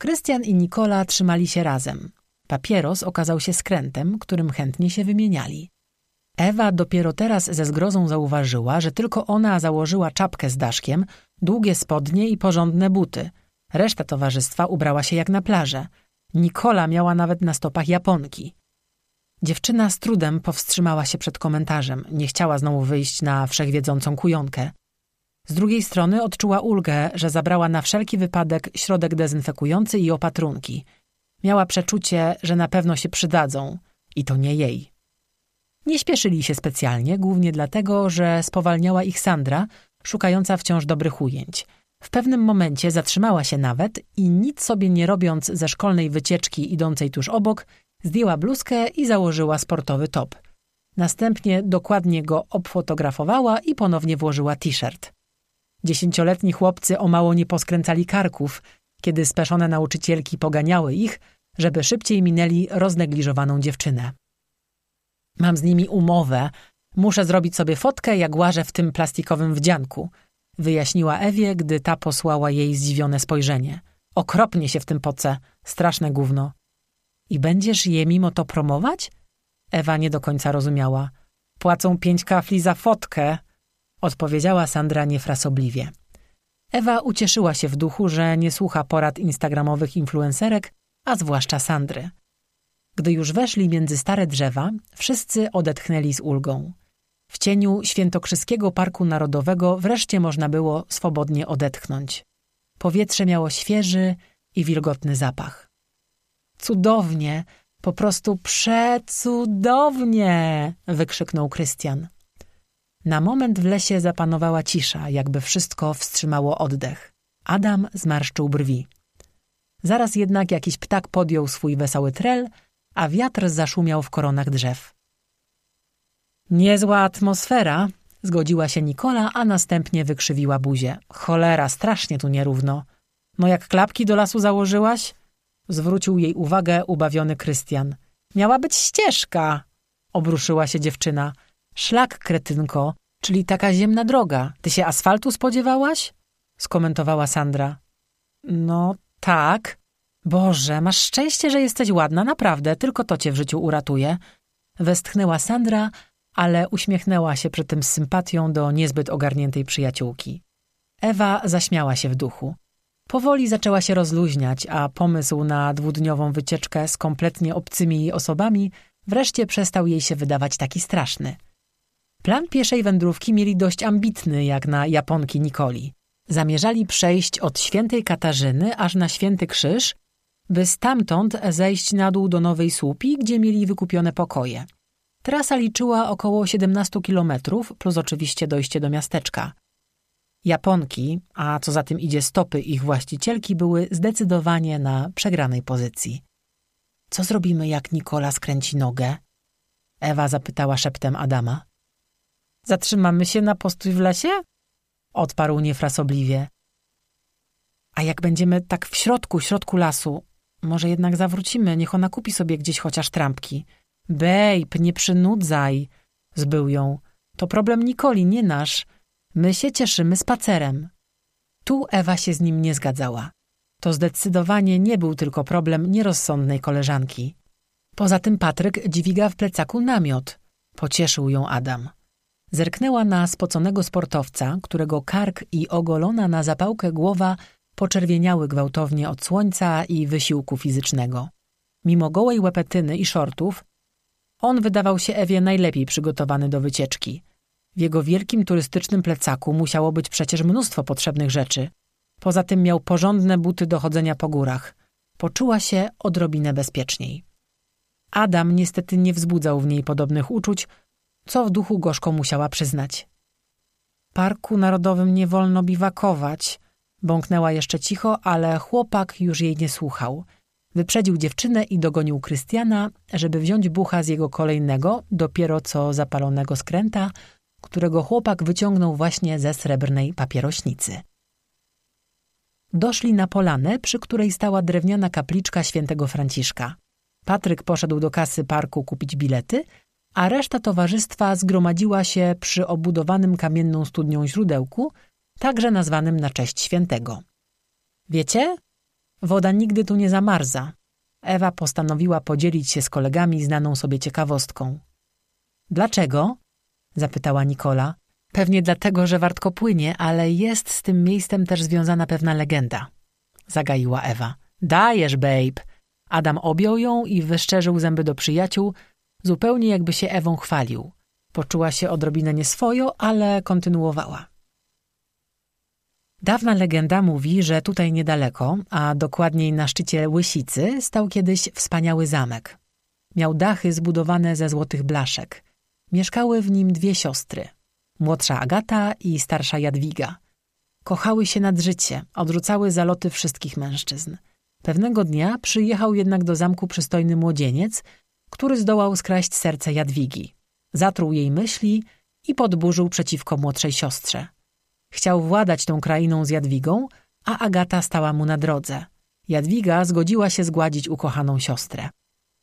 Krystian i Nikola trzymali się razem. Papieros okazał się skrętem, którym chętnie się wymieniali. Ewa dopiero teraz ze zgrozą zauważyła, że tylko ona założyła czapkę z daszkiem, długie spodnie i porządne buty. Reszta towarzystwa ubrała się jak na plażę. Nikola miała nawet na stopach japonki. Dziewczyna z trudem powstrzymała się przed komentarzem. Nie chciała znowu wyjść na wszechwiedzącą kujonkę. Z drugiej strony odczuła ulgę, że zabrała na wszelki wypadek środek dezynfekujący i opatrunki. Miała przeczucie, że na pewno się przydadzą. I to nie jej. Nie śpieszyli się specjalnie, głównie dlatego, że spowalniała ich Sandra, szukająca wciąż dobrych ujęć. W pewnym momencie zatrzymała się nawet i nic sobie nie robiąc ze szkolnej wycieczki idącej tuż obok, zdjęła bluzkę i założyła sportowy top. Następnie dokładnie go obfotografowała i ponownie włożyła t-shirt. Dziesięcioletni chłopcy o mało nie poskręcali karków, kiedy speszone nauczycielki poganiały ich, żeby szybciej minęli roznegliżowaną dziewczynę. Mam z nimi umowę. Muszę zrobić sobie fotkę, jak łażę w tym plastikowym wdzianku, wyjaśniła Ewie, gdy ta posłała jej zdziwione spojrzenie. Okropnie się w tym poce, straszne gówno. I będziesz je mimo to promować? Ewa nie do końca rozumiała. Płacą pięć kafli za fotkę, odpowiedziała Sandra niefrasobliwie. Ewa ucieszyła się w duchu, że nie słucha porad instagramowych influencerek, a zwłaszcza Sandry. Gdy już weszli między stare drzewa, wszyscy odetchnęli z ulgą. W cieniu Świętokrzyskiego Parku Narodowego wreszcie można było swobodnie odetchnąć. Powietrze miało świeży i wilgotny zapach. Cudownie, po prostu przecudownie! wykrzyknął Krystian. Na moment w lesie zapanowała cisza, jakby wszystko wstrzymało oddech. Adam zmarszczył brwi. Zaraz jednak jakiś ptak podjął swój wesoły trel, a wiatr zaszumiał w koronach drzew. Niezła atmosfera, zgodziła się Nikola, a następnie wykrzywiła buzię. Cholera, strasznie tu nierówno. No jak klapki do lasu założyłaś? Zwrócił jej uwagę ubawiony Krystian. Miała być ścieżka, obruszyła się dziewczyna. Szlak, kretynko, czyli taka ziemna droga. Ty się asfaltu spodziewałaś? skomentowała Sandra. No tak. Boże, masz szczęście, że jesteś ładna, naprawdę, tylko to cię w życiu uratuje. Westchnęła Sandra, ale uśmiechnęła się przy tym z sympatią do niezbyt ogarniętej przyjaciółki. Ewa zaśmiała się w duchu. Powoli zaczęła się rozluźniać, a pomysł na dwudniową wycieczkę z kompletnie obcymi osobami wreszcie przestał jej się wydawać taki straszny. Plan pieszej wędrówki mieli dość ambitny, jak na Japonki Nikoli. Zamierzali przejść od Świętej Katarzyny aż na Święty Krzyż, by stamtąd zejść na dół do Nowej Słupi, gdzie mieli wykupione pokoje. Trasa liczyła około 17 kilometrów, plus oczywiście dojście do miasteczka. Japonki, a co za tym idzie stopy ich właścicielki, były zdecydowanie na przegranej pozycji. Co zrobimy, jak Nikola skręci nogę? Ewa zapytała szeptem Adama. Zatrzymamy się na postój w lesie? Odparł niefrasobliwie. A jak będziemy tak w środku, środku lasu, może jednak zawrócimy, niech ona kupi sobie gdzieś chociaż trampki. Bejb, nie przynudzaj, zbył ją. To problem Nikoli, nie nasz. My się cieszymy spacerem. Tu Ewa się z nim nie zgadzała. To zdecydowanie nie był tylko problem nierozsądnej koleżanki. Poza tym Patryk dźwiga w plecaku namiot. Pocieszył ją Adam. Zerknęła na spoconego sportowca, którego kark i ogolona na zapałkę głowa poczerwieniały gwałtownie od słońca i wysiłku fizycznego. Mimo gołej łepetyny i shortów, on wydawał się Ewie najlepiej przygotowany do wycieczki. W jego wielkim turystycznym plecaku musiało być przecież mnóstwo potrzebnych rzeczy. Poza tym miał porządne buty do chodzenia po górach. Poczuła się odrobinę bezpieczniej. Adam niestety nie wzbudzał w niej podobnych uczuć, co w duchu gorzko musiała przyznać. Parku Narodowym nie wolno biwakować, bąknęła jeszcze cicho, ale chłopak już jej nie słuchał. Wyprzedził dziewczynę i dogonił Krystiana, żeby wziąć bucha z jego kolejnego, dopiero co zapalonego skręta, którego chłopak wyciągnął właśnie ze srebrnej papierośnicy. Doszli na polanę, przy której stała drewniana kapliczka świętego Franciszka. Patryk poszedł do kasy parku kupić bilety, a reszta towarzystwa zgromadziła się przy obudowanym kamienną studnią źródełku, także nazwanym na cześć świętego. Wiecie? Woda nigdy tu nie zamarza. Ewa postanowiła podzielić się z kolegami znaną sobie ciekawostką. Dlaczego? zapytała Nikola. Pewnie dlatego, że wartko płynie, ale jest z tym miejscem też związana pewna legenda. Zagaiła Ewa. Dajesz, babe. Adam objął ją i wyszczerzył zęby do przyjaciół, zupełnie jakby się Ewą chwalił. Poczuła się odrobinę nieswojo, ale kontynuowała. Dawna legenda mówi, że tutaj niedaleko, a dokładniej na szczycie Łysicy, stał kiedyś wspaniały zamek. Miał dachy zbudowane ze złotych blaszek. Mieszkały w nim dwie siostry, młodsza Agata i starsza Jadwiga. Kochały się nad życie, odrzucały zaloty wszystkich mężczyzn. Pewnego dnia przyjechał jednak do zamku przystojny młodzieniec, który zdołał skraść serce Jadwigi. Zatruł jej myśli i podburzył przeciwko młodszej siostrze. Chciał władać tą krainą z Jadwigą, a Agata stała mu na drodze. Jadwiga zgodziła się zgładzić ukochaną siostrę.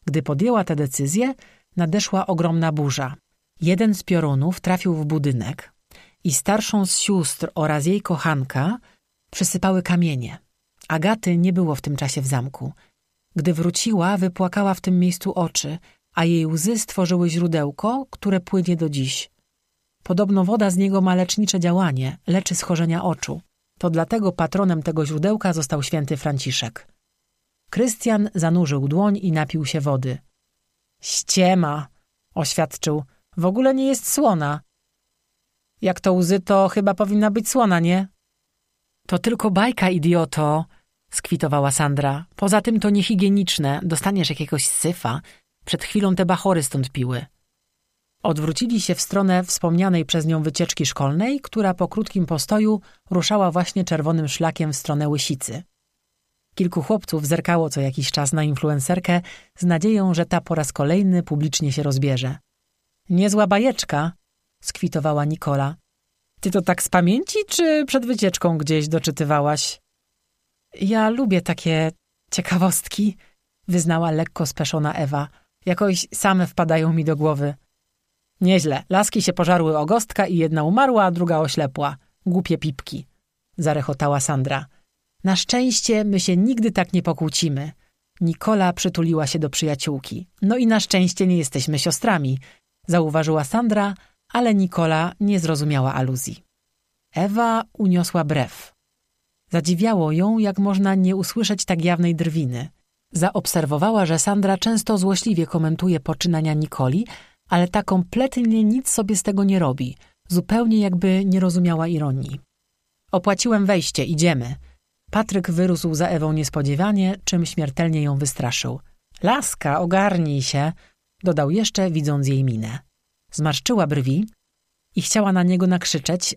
Gdy podjęła tę decyzję, nadeszła ogromna burza. Jeden z piorunów trafił w budynek i starszą z sióstr oraz jej kochanka przysypały kamienie. Agaty nie było w tym czasie w zamku. Gdy wróciła, wypłakała w tym miejscu oczy, a jej łzy stworzyły źródełko, które płynie do dziś. Podobno woda z niego ma lecznicze działanie, leczy schorzenia oczu. To dlatego patronem tego źródełka został święty Franciszek. Krystian zanurzył dłoń i napił się wody. Ściema, oświadczył. W ogóle nie jest słona. Jak to łzy, to chyba powinna być słona, nie? To tylko bajka, idioto, skwitowała Sandra. Poza tym to niehigieniczne, dostaniesz jakiegoś syfa. Przed chwilą te bachory stąd piły. Odwrócili się w stronę wspomnianej przez nią wycieczki szkolnej, która po krótkim postoju ruszała właśnie czerwonym szlakiem w stronę Łysicy. Kilku chłopców zerkało co jakiś czas na influencerkę z nadzieją, że ta po raz kolejny publicznie się rozbierze. Niezła bajeczka, skwitowała Nikola. Ty to tak z pamięci, czy przed wycieczką gdzieś doczytywałaś? Ja lubię takie ciekawostki, wyznała lekko speszona Ewa. Jakoś same wpadają mi do głowy. Nieźle. Laski się pożarły ogostka i jedna umarła, a druga oślepła. Głupie pipki. Zarechotała Sandra. Na szczęście my się nigdy tak nie pokłócimy. Nikola przytuliła się do przyjaciółki. No i na szczęście nie jesteśmy siostrami, zauważyła Sandra, ale Nikola nie zrozumiała aluzji. Ewa uniosła brew. Zadziwiało ją, jak można nie usłyszeć tak jawnej drwiny. Zaobserwowała, że Sandra często złośliwie komentuje poczynania Nikoli, ale ta kompletnie nic sobie z tego nie robi, zupełnie jakby nie rozumiała ironii. Opłaciłem wejście, idziemy. Patryk wyrósł za Ewą niespodziewanie, czym śmiertelnie ją wystraszył. Laska, ogarnij się, dodał jeszcze, widząc jej minę. Zmarszczyła brwi i chciała na niego nakrzyczeć,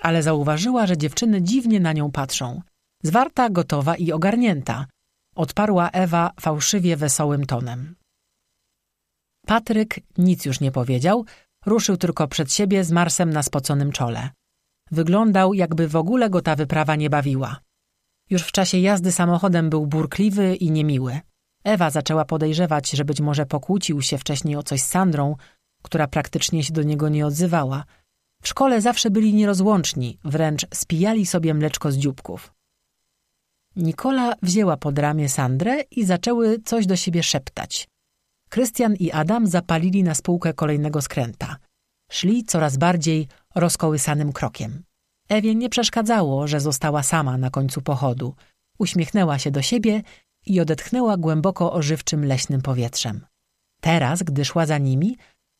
ale zauważyła, że dziewczyny dziwnie na nią patrzą. Zwarta, gotowa i ogarnięta, odparła Ewa fałszywie wesołym tonem. Patryk nic już nie powiedział, ruszył tylko przed siebie z Marsem na spoconym czole. Wyglądał, jakby w ogóle go ta wyprawa nie bawiła. Już w czasie jazdy samochodem był burkliwy i niemiły. Ewa zaczęła podejrzewać, że być może pokłócił się wcześniej o coś z Sandrą, która praktycznie się do niego nie odzywała. W szkole zawsze byli nierozłączni, wręcz spijali sobie mleczko z dzióbków. Nikola wzięła pod ramię Sandrę i zaczęły coś do siebie szeptać. Krystian i Adam zapalili na spółkę kolejnego skręta. Szli coraz bardziej rozkołysanym krokiem. Ewie nie przeszkadzało, że została sama na końcu pochodu. Uśmiechnęła się do siebie i odetchnęła głęboko ożywczym leśnym powietrzem. Teraz, gdy szła za nimi,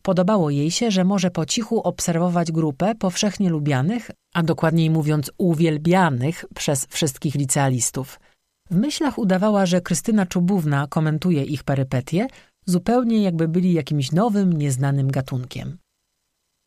podobało jej się, że może po cichu obserwować grupę powszechnie lubianych, a dokładniej mówiąc uwielbianych przez wszystkich licealistów. W myślach udawała, że Krystyna Czubówna komentuje ich perypetie, zupełnie jakby byli jakimś nowym, nieznanym gatunkiem.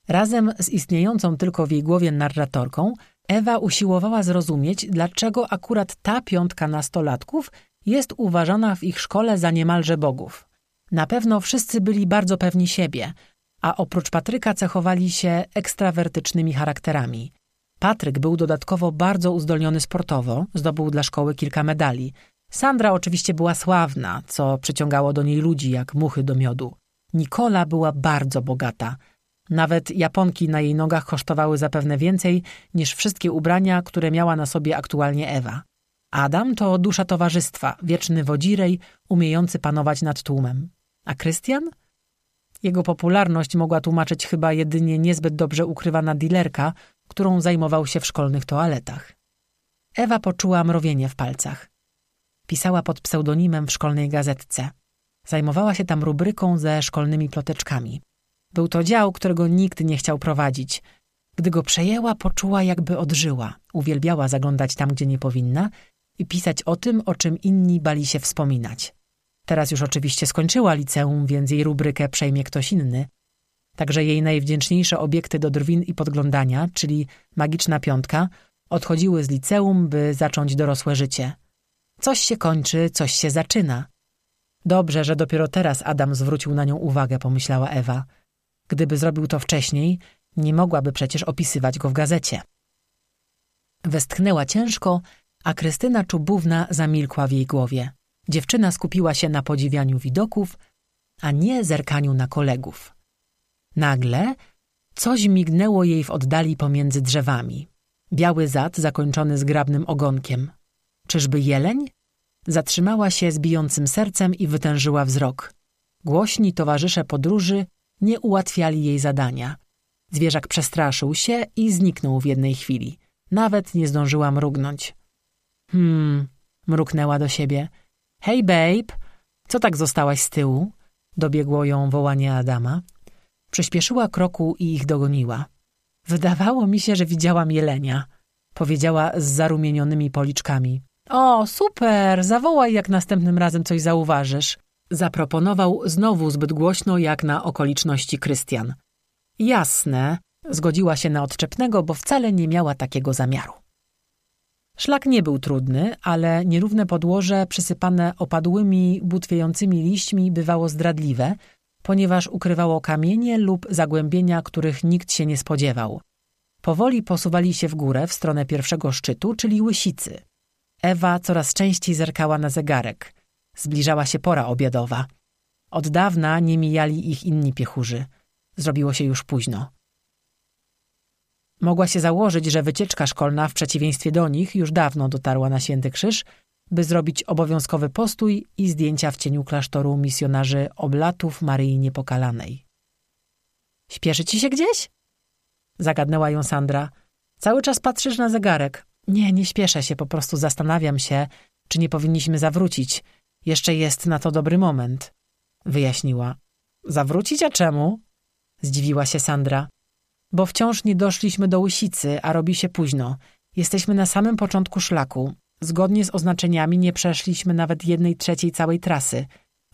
Razem z istniejącą tylko w jej głowie narratorką, Ewa usiłowała zrozumieć, dlaczego akurat ta piątka nastolatków jest uważana w ich szkole za niemalże bogów. Na pewno wszyscy byli bardzo pewni siebie, a oprócz Patryka cechowali się ekstrawertycznymi charakterami. Patryk był dodatkowo bardzo uzdolniony sportowo, zdobył dla szkoły kilka medali – Sandra oczywiście była sławna, co przyciągało do niej ludzi jak muchy do miodu. Nikola była bardzo bogata. Nawet japonki na jej nogach kosztowały zapewne więcej niż wszystkie ubrania, które miała na sobie aktualnie Ewa. Adam to dusza towarzystwa, wieczny wodzirej, umiejący panować nad tłumem. A Krystian? Jego popularność mogła tłumaczyć chyba jedynie niezbyt dobrze ukrywana dilerka, którą zajmował się w szkolnych toaletach. Ewa poczuła mrowienie w palcach. Pisała pod pseudonimem w szkolnej gazetce. Zajmowała się tam rubryką ze szkolnymi ploteczkami. Był to dział, którego nikt nie chciał prowadzić. Gdy go przejęła, poczuła jakby odżyła. Uwielbiała zaglądać tam, gdzie nie powinna i pisać o tym, o czym inni bali się wspominać. Teraz już oczywiście skończyła liceum, więc jej rubrykę przejmie ktoś inny. Także jej najwdzięczniejsze obiekty do drwin i podglądania, czyli magiczna piątka, odchodziły z liceum, by zacząć dorosłe życie. Coś się kończy, coś się zaczyna. Dobrze, że dopiero teraz Adam zwrócił na nią uwagę, pomyślała Ewa. Gdyby zrobił to wcześniej, nie mogłaby przecież opisywać go w gazecie. Westchnęła ciężko, a Krystyna Czubówna zamilkła w jej głowie. Dziewczyna skupiła się na podziwianiu widoków, a nie zerkaniu na kolegów. Nagle coś mignęło jej w oddali pomiędzy drzewami. Biały zad zakończony zgrabnym ogonkiem. Czyżby jeleń? Zatrzymała się z bijącym sercem i wytężyła wzrok. Głośni towarzysze podróży nie ułatwiali jej zadania. Zwierzak przestraszył się i zniknął w jednej chwili. Nawet nie zdążyła mrugnąć. Hmm, mruknęła do siebie. Hej, babe, co tak zostałaś z tyłu? Dobiegło ją wołanie Adama. Przyspieszyła kroku i ich dogoniła. Wydawało mi się, że widziałam jelenia, powiedziała z zarumienionymi policzkami. O, super, zawołaj, jak następnym razem coś zauważysz. Zaproponował znowu zbyt głośno, jak na okoliczności Krystian. Jasne, zgodziła się na odczepnego, bo wcale nie miała takiego zamiaru. Szlak nie był trudny, ale nierówne podłoże przysypane opadłymi, butwiejącymi liśćmi bywało zdradliwe, ponieważ ukrywało kamienie lub zagłębienia, których nikt się nie spodziewał. Powoli posuwali się w górę w stronę pierwszego szczytu, czyli łysicy. Ewa coraz częściej zerkała na zegarek. Zbliżała się pora obiadowa. Od dawna nie mijali ich inni piechurzy. Zrobiło się już późno. Mogła się założyć, że wycieczka szkolna, w przeciwieństwie do nich, już dawno dotarła na Święty Krzyż, by zrobić obowiązkowy postój i zdjęcia w cieniu klasztoru misjonarzy oblatów Maryi Niepokalanej. Śpieszy ci się gdzieś? Zagadnęła ją Sandra. Cały czas patrzysz na zegarek. Nie, nie śpieszę się, po prostu zastanawiam się, czy nie powinniśmy zawrócić. Jeszcze jest na to dobry moment. Wyjaśniła. Zawrócić, a czemu? Zdziwiła się Sandra. Bo wciąż nie doszliśmy do Łysicy, a robi się późno. Jesteśmy na samym początku szlaku. Zgodnie z oznaczeniami nie przeszliśmy nawet jednej trzeciej całej trasy.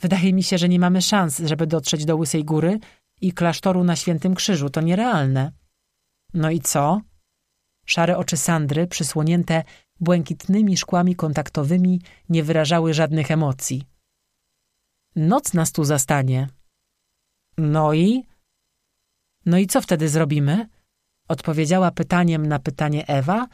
Wydaje mi się, że nie mamy szans, żeby dotrzeć do Łysej Góry i klasztoru na Świętym Krzyżu. To nierealne. No i co? Szare oczy Sandry, przysłonięte błękitnymi szkłami kontaktowymi, nie wyrażały żadnych emocji. Noc nas tu zastanie. No i? No i co wtedy zrobimy? Odpowiedziała pytaniem na pytanie Ewa,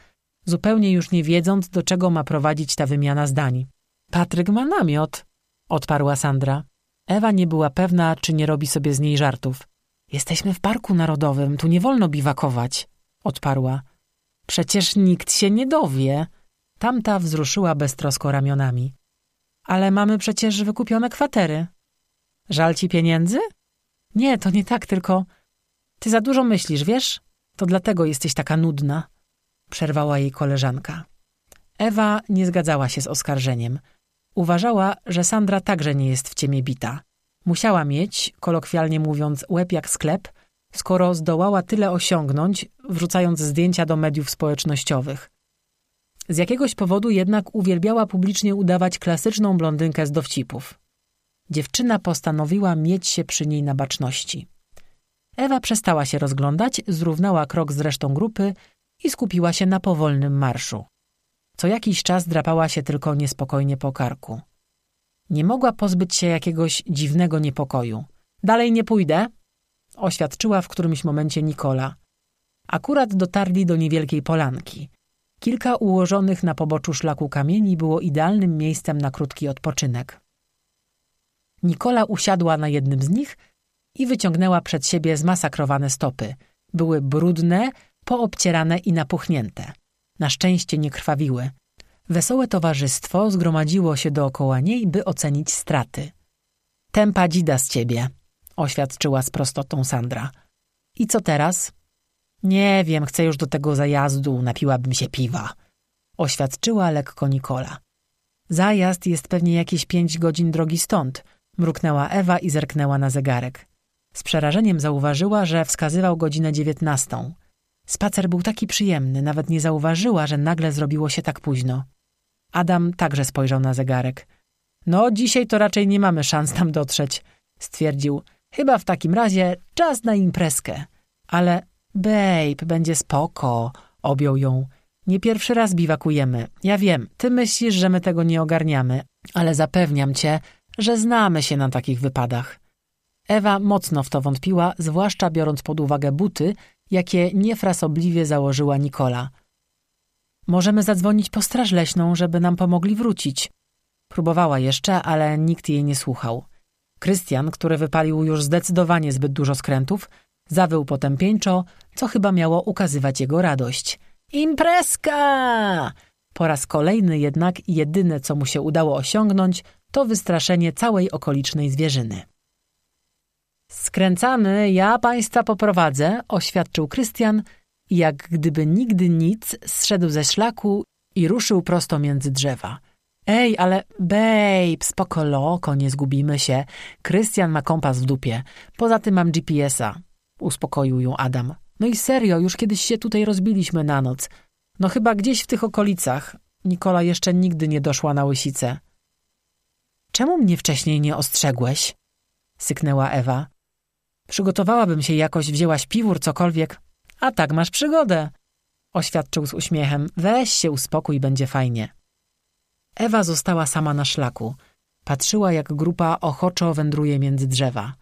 zupełnie już nie wiedząc, do czego ma prowadzić ta wymiana zdań. Patryk ma namiot, odparła Sandra. Ewa nie była pewna, czy nie robi sobie z niej żartów. Jesteśmy w parku narodowym, tu nie wolno biwakować, odparła. Przecież nikt się nie dowie. Tamta wzruszyła beztrosko ramionami. Ale mamy przecież wykupione kwatery. Żal ci pieniędzy? Nie, to nie tak, tylko ty za dużo myślisz, wiesz? To dlatego jesteś taka nudna, przerwała jej koleżanka. Ewa nie zgadzała się z oskarżeniem. Uważała, że Sandra także nie jest w ciemię bita. Musiała mieć, kolokwialnie mówiąc, łeb jak sklep, skoro zdołała tyle osiągnąć, wrzucając zdjęcia do mediów społecznościowych. Z jakiegoś powodu jednak uwielbiała publicznie udawać klasyczną blondynkę z dowcipów. Dziewczyna postanowiła mieć się przy niej na baczności. Ewa przestała się rozglądać, zrównała krok z resztą grupy i skupiła się na powolnym marszu. Co jakiś czas drapała się tylko niespokojnie po karku. Nie mogła pozbyć się jakiegoś dziwnego niepokoju. Dalej nie pójdę, oświadczyła w którymś momencie Nikola. Akurat dotarli do niewielkiej polanki. Kilka ułożonych na poboczu szlaku kamieni było idealnym miejscem na krótki odpoczynek. Nikola usiadła na jednym z nich i wyciągnęła przed siebie zmasakrowane stopy. Były brudne, poobcierane i napuchnięte. Na szczęście nie krwawiły. Wesołe towarzystwo zgromadziło się dookoła niej, by ocenić straty. Tempa dzida z ciebie, oświadczyła z prostotą Sandra. I co teraz? Nie wiem, chcę już do tego zajazdu, napiłabym się piwa, oświadczyła lekko Nikola. Zajazd jest pewnie jakieś pięć godzin drogi stąd, mruknęła Ewa i zerknęła na zegarek. Z przerażeniem zauważyła, że wskazywał godzinę dziewiętnastą. Spacer był taki przyjemny, nawet nie zauważyła, że nagle zrobiło się tak późno. Adam także spojrzał na zegarek. No, dzisiaj to raczej nie mamy szans tam dotrzeć, stwierdził. Chyba w takim razie czas na imprezkę. Ale, babe, będzie spoko, objął ją. Nie pierwszy raz biwakujemy. Ja wiem, ty myślisz, że my tego nie ogarniamy, ale zapewniam cię, że znamy się na takich wypadach. Ewa mocno w to wątpiła, zwłaszcza biorąc pod uwagę buty, jakie niefrasobliwie założyła Nikola. Możemy zadzwonić po straż leśną, żeby nam pomogli wrócić. Próbowała jeszcze, ale nikt jej nie słuchał. Krystian, który wypalił już zdecydowanie zbyt dużo skrętów, zawył potem pięczo, co chyba miało ukazywać jego radość. Imprezka! Po raz kolejny jednak jedyne, co mu się udało osiągnąć, to wystraszenie całej okolicznej zwierzyny. Skręcamy, ja państwa poprowadzę, oświadczył Krystian jak gdyby nigdy nic zszedł ze szlaku i ruszył prosto między drzewa. Ej, ale babe, spoko loko, nie zgubimy się. Krystian ma kompas w dupie. Poza tym mam GPS-a. Uspokoił ją Adam. No i serio, już kiedyś się tutaj rozbiliśmy na noc. No chyba gdzieś w tych okolicach. Nikola jeszcze nigdy nie doszła na łysicę. Czemu mnie wcześniej nie ostrzegłeś? Syknęła Ewa. Przygotowałabym się jakoś, wzięłaś piwór, cokolwiek. A tak masz przygodę. Oświadczył z uśmiechem. Weź się uspokój, będzie fajnie. Ewa została sama na szlaku. Patrzyła, jak grupa ochoczo wędruje między drzewa.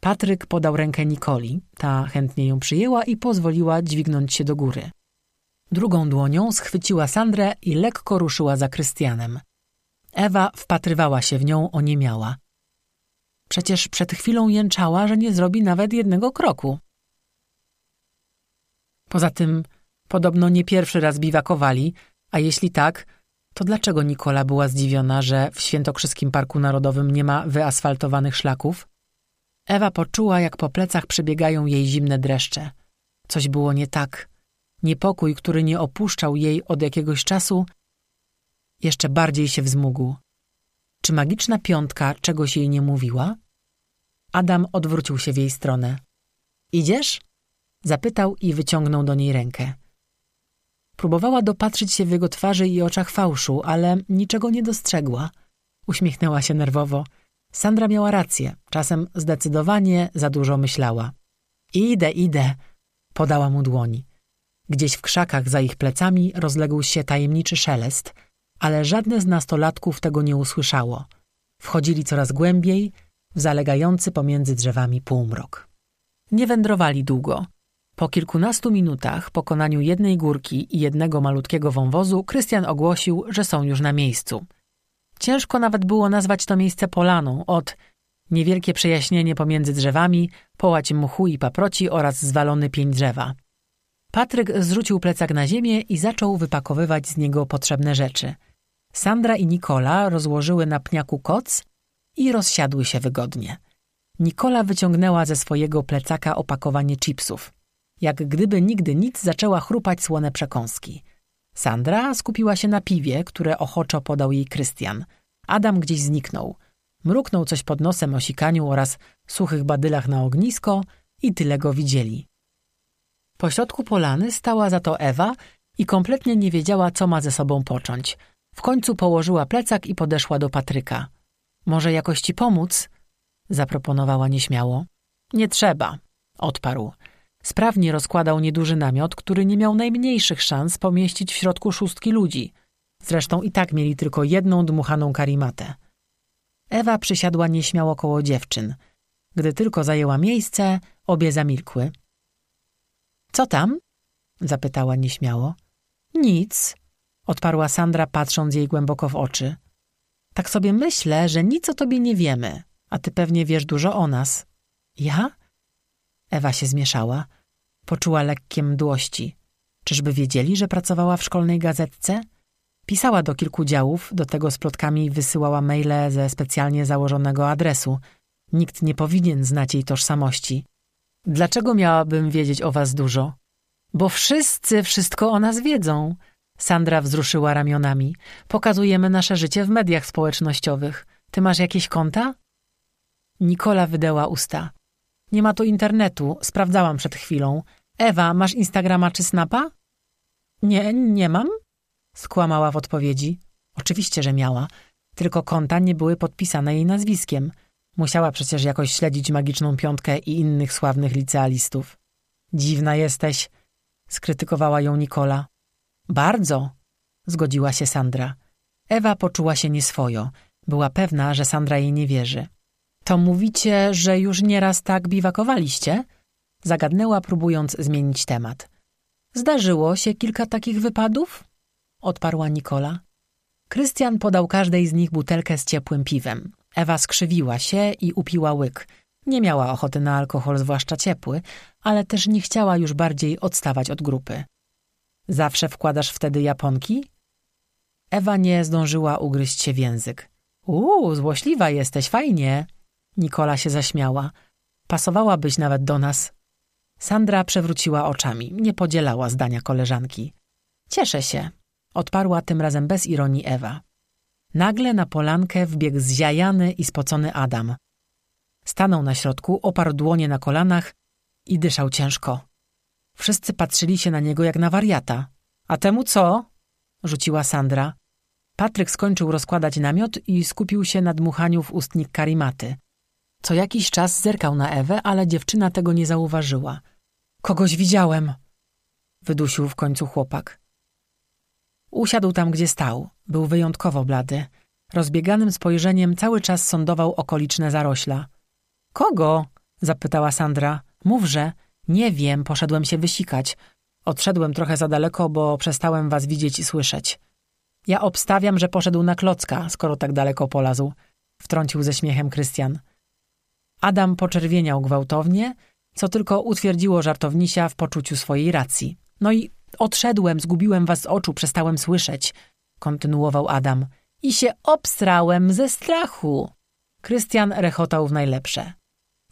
Patryk podał rękę Nikoli. Ta chętnie ją przyjęła i pozwoliła dźwignąć się do góry. Drugą dłonią schwyciła Sandrę i lekko ruszyła za Krystianem. Ewa wpatrywała się w nią oniemiała. Przecież przed chwilą jęczała, że nie zrobi nawet jednego kroku. Poza tym, podobno nie pierwszy raz biwakowali, a jeśli tak, to dlaczego Nikola była zdziwiona, że w Świętokrzyskim Parku Narodowym nie ma wyasfaltowanych szlaków? Ewa poczuła, jak po plecach przebiegają jej zimne dreszcze. Coś było nie tak. Niepokój, który nie opuszczał jej od jakiegoś czasu, jeszcze bardziej się wzmógł. Czy magiczna piątka czegoś jej nie mówiła? Adam odwrócił się w jej stronę. Idziesz? Zapytał i wyciągnął do niej rękę. Próbowała dopatrzyć się w jego twarzy i oczach fałszu, ale niczego nie dostrzegła. Uśmiechnęła się nerwowo. Sandra miała rację, czasem zdecydowanie za dużo myślała. Idę, idę, podała mu dłoni. Gdzieś w krzakach za ich plecami rozległ się tajemniczy szelest, ale żadne z nastolatków tego nie usłyszało. Wchodzili coraz głębiej w zalegający pomiędzy drzewami półmrok. Nie wędrowali długo. Po kilkunastu minutach pokonaniu jednej górki i jednego malutkiego wąwozu Krystian ogłosił, że są już na miejscu. Ciężko nawet było nazwać to miejsce polaną od niewielkie przejaśnienie pomiędzy drzewami, połać mchu i paproci oraz zwalony pień drzewa. Patryk zrzucił plecak na ziemię i zaczął wypakowywać z niego potrzebne rzeczy. Sandra i Nikola rozłożyły na pniaku koc i rozsiadły się wygodnie. Nikola wyciągnęła ze swojego plecaka opakowanie chipsów. Jak gdyby nigdy nic zaczęła chrupać słone przekąski. Sandra skupiła się na piwie, które ochoczo podał jej Krystian. Adam gdzieś zniknął. Mruknął coś pod nosem o sikaniu oraz suchych badylach na ognisko i tyle go widzieli. Po środku polany stała za to Ewa i kompletnie nie wiedziała, co ma ze sobą począć. W końcu położyła plecak i podeszła do Patryka. Może jakoś ci pomóc? Zaproponowała nieśmiało. Nie trzeba, odparł. Sprawnie rozkładał nieduży namiot, który nie miał najmniejszych szans pomieścić w środku szóstki ludzi. Zresztą i tak mieli tylko jedną dmuchaną karimatę. Ewa przysiadła nieśmiało koło dziewczyn. Gdy tylko zajęła miejsce, obie zamilkły. Co tam? zapytała nieśmiało. Nic, odparła Sandra, patrząc jej głęboko w oczy. Tak sobie myślę, że nic o tobie nie wiemy, a ty pewnie wiesz dużo o nas. Ja? Ewa się zmieszała. Poczuła lekkie mdłości. Czyżby wiedzieli, że pracowała w szkolnej gazetce? Pisała do kilku działów, do tego z plotkami wysyłała maile ze specjalnie założonego adresu. Nikt nie powinien znać jej tożsamości. Dlaczego miałabym wiedzieć o was dużo? Bo wszyscy wszystko o nas wiedzą. Sandra wzruszyła ramionami. Pokazujemy nasze życie w mediach społecznościowych. Ty masz jakieś konta? Nikola wydęła usta. Nie ma tu internetu, sprawdzałam przed chwilą. Ewa, masz Instagrama czy Snapa? Nie, nie mam, skłamała w odpowiedzi. Oczywiście, że miała, tylko konta nie były podpisane jej nazwiskiem. Musiała przecież jakoś śledzić magiczną piątkę i innych sławnych licealistów. Dziwna jesteś, skrytykowała ją Nikola. Bardzo, zgodziła się Sandra. Ewa poczuła się nieswojo. Była pewna, że Sandra jej nie wierzy. To mówicie, że już nieraz tak biwakowaliście? Zagadnęła, próbując zmienić temat. Zdarzyło się kilka takich wypadów? Odparła Nikola. Krystian podał każdej z nich butelkę z ciepłym piwem. Ewa skrzywiła się i upiła łyk. Nie miała ochoty na alkohol, zwłaszcza ciepły, ale też nie chciała już bardziej odstawać od grupy. Zawsze wkładasz wtedy japonki? Ewa nie zdążyła ugryźć się w język. Uuu, złośliwa jesteś, fajnie. Nikola się zaśmiała. Pasowałabyś nawet do nas. Sandra przewróciła oczami, nie podzielała zdania koleżanki. Cieszę się, odparła tym razem bez ironii Ewa. Nagle na polankę wbiegł zziajany i spocony Adam. Stanął na środku, oparł dłonie na kolanach i dyszał ciężko. Wszyscy patrzyli się na niego jak na wariata. A temu co? rzuciła Sandra. Patryk skończył rozkładać namiot i skupił się na dmuchaniu w ustnik karimaty. Co jakiś czas zerkał na Ewę, ale dziewczyna tego nie zauważyła. Kogoś widziałem, wydusił w końcu chłopak. Usiadł tam, gdzie stał. Był wyjątkowo blady. Rozbieganym spojrzeniem cały czas sądował okoliczne zarośla. Kogo? zapytała Sandra. Mówże. Nie wiem, poszedłem się wysikać. Odszedłem trochę za daleko, bo przestałem was widzieć i słyszeć. Ja obstawiam, że poszedł na klocka, skoro tak daleko polazł. Wtrącił ze śmiechem Krystian. Adam poczerwieniał gwałtownie, co tylko utwierdziło żartownisia w poczuciu swojej racji. No i odszedłem, zgubiłem was z oczu, przestałem słyszeć, kontynuował Adam. I się obstrałem ze strachu. Krystian rechotał w najlepsze.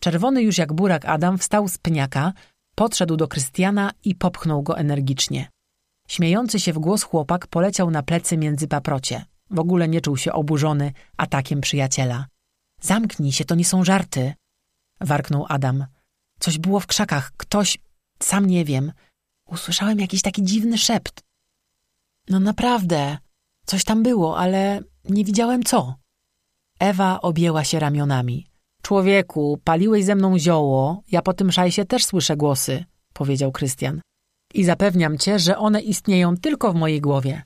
Czerwony już jak burak Adam wstał z pniaka, podszedł do Krystiana i popchnął go energicznie. Śmiejący się w głos chłopak poleciał na plecy między paprocie. W ogóle nie czuł się oburzony atakiem przyjaciela. Zamknij się, to nie są żarty, warknął Adam. Coś było w krzakach, ktoś, sam nie wiem. Usłyszałem jakiś taki dziwny szept. No naprawdę, coś tam było, ale nie widziałem co. Ewa objęła się ramionami. Człowieku, paliłeś ze mną zioło, ja po tym szajsie też słyszę głosy, powiedział Krystian. I zapewniam cię, że one istnieją tylko w mojej głowie.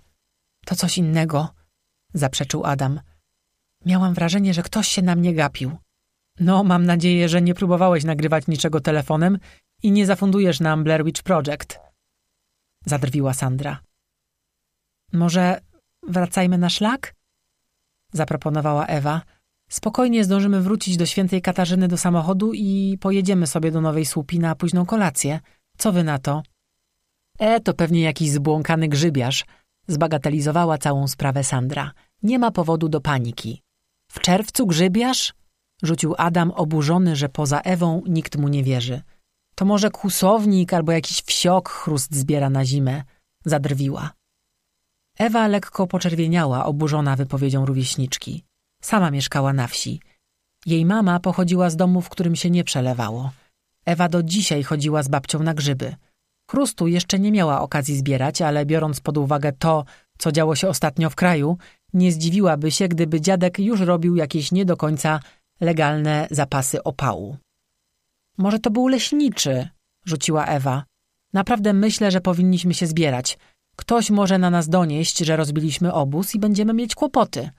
To coś innego, zaprzeczył Adam. Miałam wrażenie, że ktoś się na mnie gapił. No, mam nadzieję, że nie próbowałeś nagrywać niczego telefonem i nie zafundujesz nam Blair Witch Project. Zadrwiła Sandra. Może wracajmy na szlak? Zaproponowała Ewa. Spokojnie zdążymy wrócić do świętej Katarzyny do samochodu i pojedziemy sobie do Nowej Słupi na późną kolację. Co wy na to? E, to pewnie jakiś zbłąkany grzybiarz. Zbagatelizowała całą sprawę Sandra. Nie ma powodu do paniki. W czerwcu grzybiarz? Rzucił Adam oburzony, że poza Ewą nikt mu nie wierzy. To może kłusownik albo jakiś wsiok chrust zbiera na zimę. Zadrwiła. Ewa lekko poczerwieniała, oburzona wypowiedzią rówieśniczki. Sama mieszkała na wsi. Jej mama pochodziła z domu, w którym się nie przelewało. Ewa do dzisiaj chodziła z babcią na grzyby. Chrustu jeszcze nie miała okazji zbierać, ale biorąc pod uwagę to, co działo się ostatnio w kraju, nie zdziwiłaby się, gdyby dziadek już robił jakieś nie do końca legalne zapasy opału. Może to był leśniczy, rzuciła Ewa. Naprawdę myślę, że powinniśmy się zbierać. Ktoś może na nas donieść, że rozbiliśmy obóz i będziemy mieć kłopoty.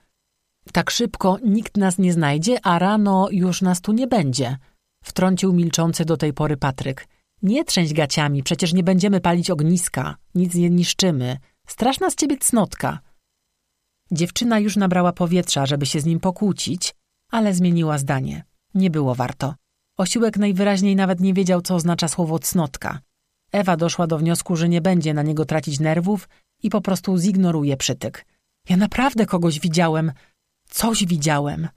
Tak szybko nikt nas nie znajdzie, a rano już nas tu nie będzie. Wtrącił milczący do tej pory Patryk. Nie trzęść gaciami, przecież nie będziemy palić ogniska, nic nie niszczymy. Straszna z ciebie cnotka. Dziewczyna już nabrała powietrza, żeby się z nim pokłócić, ale zmieniła zdanie. Nie było warto. Osiłek najwyraźniej nawet nie wiedział, co oznacza słowo cnotka. Ewa doszła do wniosku, że nie będzie na niego tracić nerwów i po prostu zignoruje przytyk. Ja naprawdę kogoś widziałem. Coś widziałem.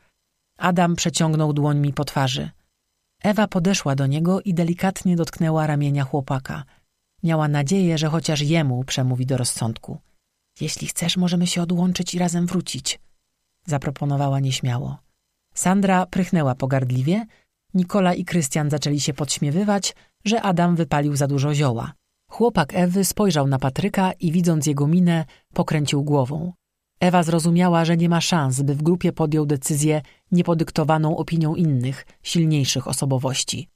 Adam przeciągnął dłońmi po twarzy. Ewa podeszła do niego i delikatnie dotknęła ramienia chłopaka. Miała nadzieję, że chociaż jemu przemówi do rozsądku. Jeśli chcesz, możemy się odłączyć i razem wrócić. Zaproponowała nieśmiało. Sandra prychnęła pogardliwie, Nikola i Krystian zaczęli się podśmiewywać, że Adam wypalił za dużo zioła. Chłopak Ewy spojrzał na Patryka i widząc jego minę, pokręcił głową. Ewa zrozumiała, że nie ma szans, by w grupie podjął decyzję niepodyktowaną opinią innych, silniejszych osobowości.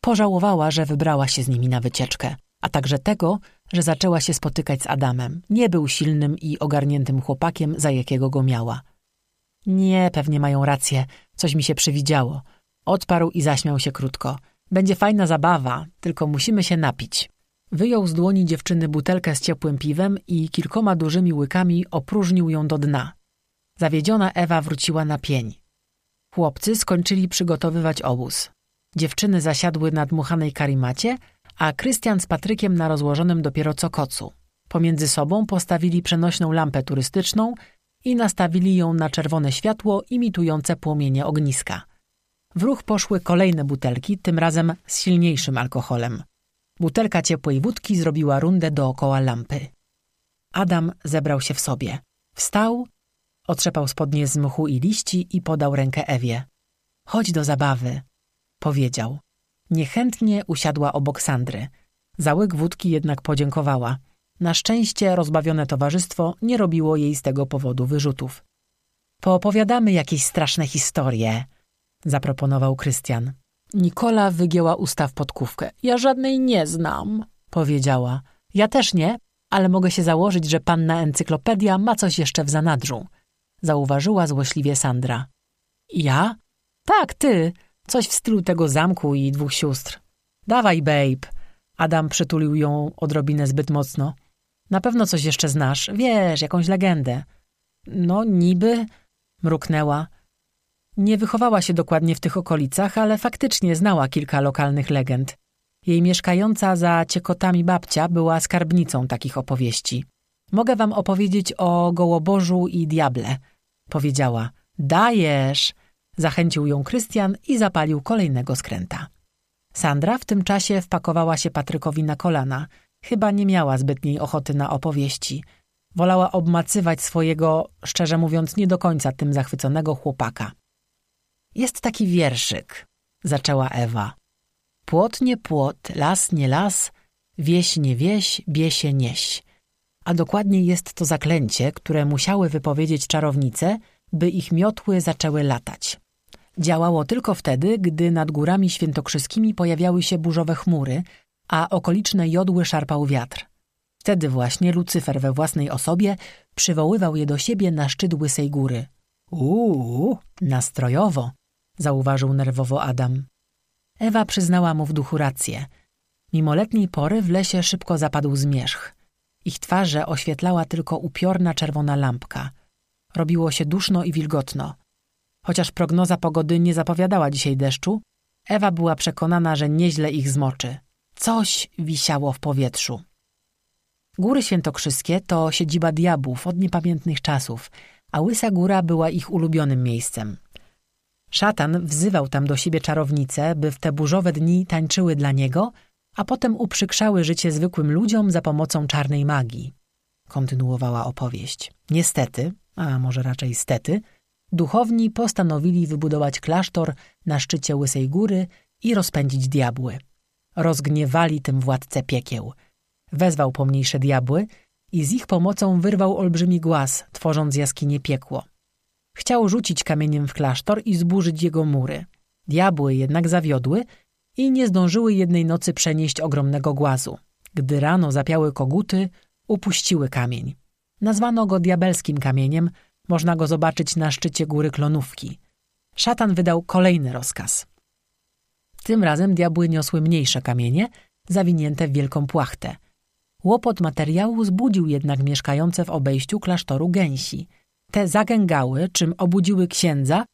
Pożałowała, że wybrała się z nimi na wycieczkę, a także tego, że zaczęła się spotykać z Adamem. Nie był silnym i ogarniętym chłopakiem, za jakiego go miała. Nie, pewnie mają rację, coś mi się przywidziało. Odparł i zaśmiał się krótko. Będzie fajna zabawa, tylko musimy się napić. Wyjął z dłoni dziewczyny butelkę z ciepłym piwem i kilkoma dużymi łykami opróżnił ją do dna. Zawiedziona Ewa wróciła na pień. Chłopcy skończyli przygotowywać obóz. Dziewczyny zasiadły na dmuchanej karimacie, a Krystian z Patrykiem na rozłożonym dopiero co kocu. Pomiędzy sobą postawili przenośną lampę turystyczną i nastawili ją na czerwone światło imitujące płomienie ogniska. W ruch poszły kolejne butelki, tym razem z silniejszym alkoholem. Butelka ciepłej wódki zrobiła rundę dookoła lampy. Adam zebrał się w sobie. Wstał, otrzepał spodnie z mchu i liści i podał rękę Ewie. Chodź do zabawy, powiedział. Niechętnie usiadła obok Sandry. Za łyk wódki jednak podziękowała. Na szczęście rozbawione towarzystwo nie robiło jej z tego powodu wyrzutów. Poopowiadamy jakieś straszne historie, zaproponował Krystian. Nikola wygięła usta w podkówkę. Ja żadnej nie znam, powiedziała. Ja też nie, ale mogę się założyć, że panna encyklopedia ma coś jeszcze w zanadrzu. Zauważyła złośliwie Sandra. Ja? Tak, ty. Coś w stylu tego zamku i dwóch sióstr. Dawaj, babe. Adam przytulił ją odrobinę zbyt mocno. Na pewno coś jeszcze znasz. Wiesz, jakąś legendę. No, niby, mruknęła. Nie wychowała się dokładnie w tych okolicach, ale faktycznie znała kilka lokalnych legend. Jej mieszkająca za ciekotami babcia była skarbnicą takich opowieści. Mogę wam opowiedzieć o Gołobożu i Diable, powiedziała. Dajesz! Zachęcił ją Krystian i zapalił kolejnego skręta. Sandra w tym czasie wpakowała się Patrykowi na kolana. Chyba nie miała zbytniej ochoty na opowieści. Wolała obmacywać swojego, szczerze mówiąc, nie do końca tym zachwyconego chłopaka. Jest taki wierszyk, zaczęła Ewa. Płot nie płot, las nie las, wieś nie wieś, biesie nieś. A dokładnie jest to zaklęcie, które musiały wypowiedzieć czarownice, by ich miotły zaczęły latać. Działało tylko wtedy, gdy nad górami świętokrzyskimi pojawiały się burzowe chmury, a okoliczne jodły szarpał wiatr. Wtedy właśnie Lucyfer we własnej osobie przywoływał je do siebie na szczyt Łysej Góry. Uuu, nastrojowo, zauważył nerwowo Adam. Ewa przyznała mu w duchu rację. Mimo letniej pory w lesie szybko zapadł zmierzch. Ich twarze oświetlała tylko upiorna czerwona lampka. Robiło się duszno i wilgotno. Chociaż prognoza pogody nie zapowiadała dzisiaj deszczu, Ewa była przekonana, że nieźle ich zmoczy. Coś wisiało w powietrzu. Góry Świętokrzyskie to siedziba diabłów od niepamiętnych czasów, a Łysa Góra była ich ulubionym miejscem. Szatan wzywał tam do siebie czarownice, by w te burzowe dni tańczyły dla niego, a potem uprzykrzały życie zwykłym ludziom za pomocą czarnej magii. Kontynuowała opowieść. Niestety, a może raczej stety, duchowni postanowili wybudować klasztor na szczycie Łysej Góry i rozpędzić diabły. Rozgniewali tym władcę piekieł. Wezwał pomniejsze diabły i z ich pomocą wyrwał olbrzymi głaz, tworząc jaskinie piekło. Chciał rzucić kamieniem w klasztor i zburzyć jego mury. Diabły jednak zawiodły i nie zdążyły jednej nocy przenieść ogromnego głazu. Gdy rano zapiały koguty, upuściły kamień. Nazwano go diabelskim kamieniem, można go zobaczyć na szczycie góry Klonówki. Szatan wydał kolejny rozkaz. Tym razem diabły niosły mniejsze kamienie, zawinięte w wielką płachtę. Łopot materiału zbudził jednak mieszkające w obejściu klasztoru gęsi – te zagęgały, czym obudziły księdza,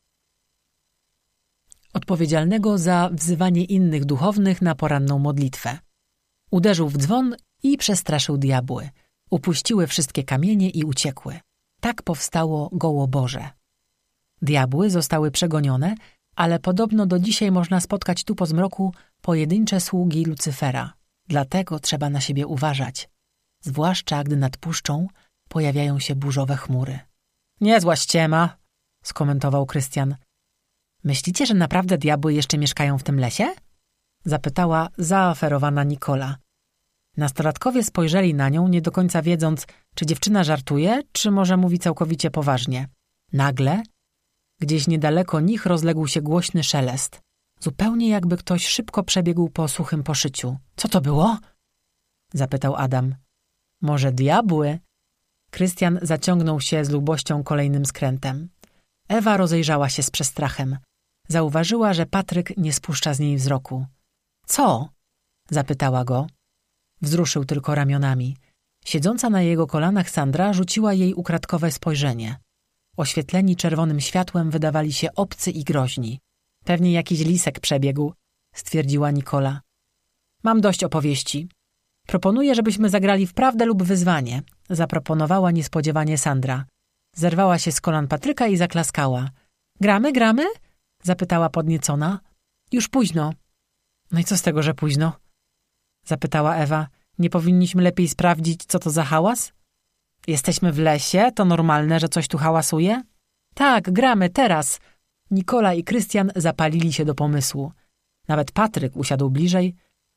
odpowiedzialnego za wzywanie innych duchownych na poranną modlitwę. Uderzył w dzwon i przestraszył diabły. Upuściły wszystkie kamienie i uciekły. Tak powstało Gołoborze. Diabły zostały przegonione, ale podobno do dzisiaj można spotkać tu po zmroku pojedyncze sługi Lucyfera. Dlatego trzeba na siebie uważać, zwłaszcza gdy nad puszczą pojawiają się burzowe chmury. Niezła ściema, skomentował Krystian. Myślicie, że naprawdę diabły jeszcze mieszkają w tym lesie? Zapytała zaaferowana Nikola. Nastolatkowie spojrzeli na nią, nie do końca wiedząc, czy dziewczyna żartuje, czy może mówi całkowicie poważnie. Nagle, gdzieś niedaleko nich rozległ się głośny szelest. Zupełnie jakby ktoś szybko przebiegł po suchym poszyciu. Co to było? Zapytał Adam. Może diabły? Krystian zaciągnął się z lubością kolejnym skrętem. Ewa rozejrzała się z przestrachem. Zauważyła, że Patryk nie spuszcza z niej wzroku. Co? zapytała go. Wzruszył tylko ramionami. Siedząca na jego kolanach Sandra rzuciła jej ukradkowe spojrzenie. Oświetleni czerwonym światłem wydawali się obcy i groźni. Pewnie jakiś lisek przebiegł, stwierdziła Nikola. Mam dość opowieści. Proponuję, żebyśmy zagrali w prawdę lub wyzwanie, zaproponowała niespodziewanie Sandra. Zerwała się z kolan Patryka i zaklaskała. Gramy, gramy? zapytała podniecona. Już późno. No i co z tego, że późno? zapytała Ewa. Nie powinniśmy lepiej sprawdzić, co to za hałas? Jesteśmy w lesie, to normalne, że coś tu hałasuje? Tak, gramy, teraz. Nikola i Krystian zapalili się do pomysłu. Nawet Patryk usiadł bliżej,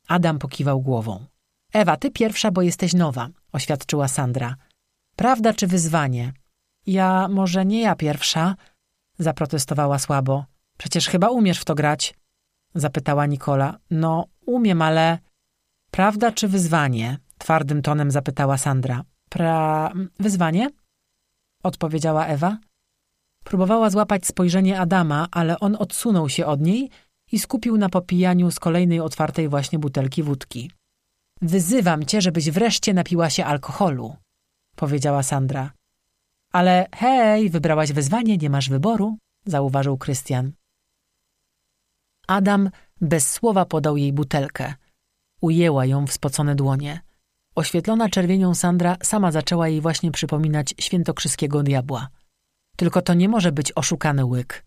Adam pokiwał głową. Ewa, ty pierwsza, bo jesteś nowa, oświadczyła Sandra. Prawda czy wyzwanie? Ja, może nie ja pierwsza, zaprotestowała słabo. Przecież chyba umiesz w to grać, zapytała Nikola. No, umiem, ale... Prawda czy wyzwanie? Twardym tonem zapytała Sandra. Pra... wyzwanie? Odpowiedziała Ewa. Próbowała złapać spojrzenie Adama, ale on odsunął się od niej i skupił na popijaniu z kolejnej otwartej właśnie butelki wódki. Wyzywam cię, żebyś wreszcie napiła się alkoholu, powiedziała Sandra. Ale hej, wybrałaś wyzwanie, nie masz wyboru, zauważył Krystian. Adam bez słowa podał jej butelkę. Ujęła ją w spocone dłonie. Oświetlona czerwienią Sandra sama zaczęła jej właśnie przypominać świętokrzyskiego diabła. Tylko to nie może być oszukany łyk,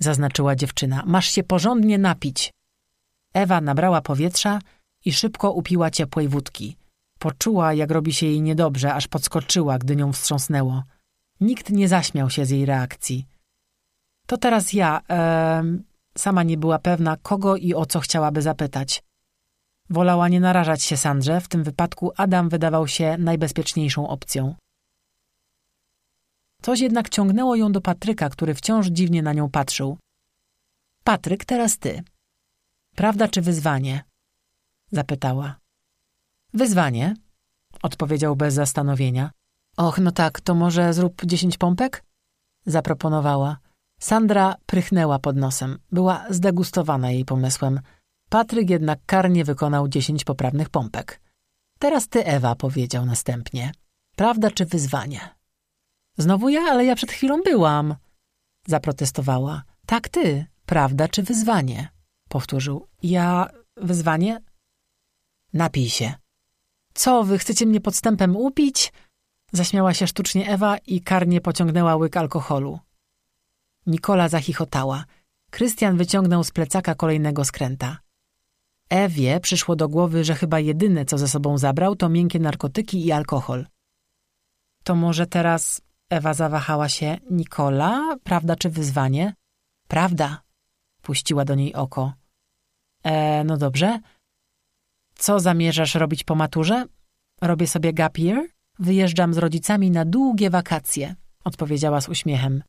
zaznaczyła dziewczyna. Masz się porządnie napić. Ewa nabrała powietrza i szybko upiła ciepłej wódki. Poczuła, jak robi się jej niedobrze, aż podskoczyła, gdy nią wstrząsnęło. Nikt nie zaśmiał się z jej reakcji. To teraz ja, e, sama nie była pewna, kogo i o co chciałaby zapytać. Wolała nie narażać się Sandrze, w tym wypadku Adam wydawał się najbezpieczniejszą opcją. Coś jednak ciągnęło ją do Patryka, który wciąż dziwnie na nią patrzył. Patryk, teraz ty. Prawda czy wyzwanie? Zapytała. Wyzwanie, odpowiedział bez zastanowienia. Och, no tak, to może zrób dziesięć pompek? Zaproponowała. Sandra prychnęła pod nosem. Była zdegustowana jej pomysłem. Patryk jednak karnie wykonał dziesięć poprawnych pompek. Teraz ty, Ewa, powiedział następnie. Prawda czy wyzwanie? Znowu ja, ale ja przed chwilą byłam. Zaprotestowała. Tak ty, prawda czy wyzwanie? Powtórzył. Ja... wyzwanie? Napij się. Co, wy chcecie mnie podstępem upić? Zaśmiała się sztucznie Ewa i karnie pociągnęła łyk alkoholu. Nikola zachichotała. Krystian wyciągnął z plecaka kolejnego skręta. Ewie przyszło do głowy, że chyba jedyne, co ze sobą zabrał, to miękkie narkotyki i alkohol. To może teraz Ewa zawahała się. Nikola, prawda czy wyzwanie? Prawda, puściła do niej oko. E, no dobrze. Co zamierzasz robić po maturze? Robię sobie gap year. Wyjeżdżam z rodzicami na długie wakacje, odpowiedziała z uśmiechem.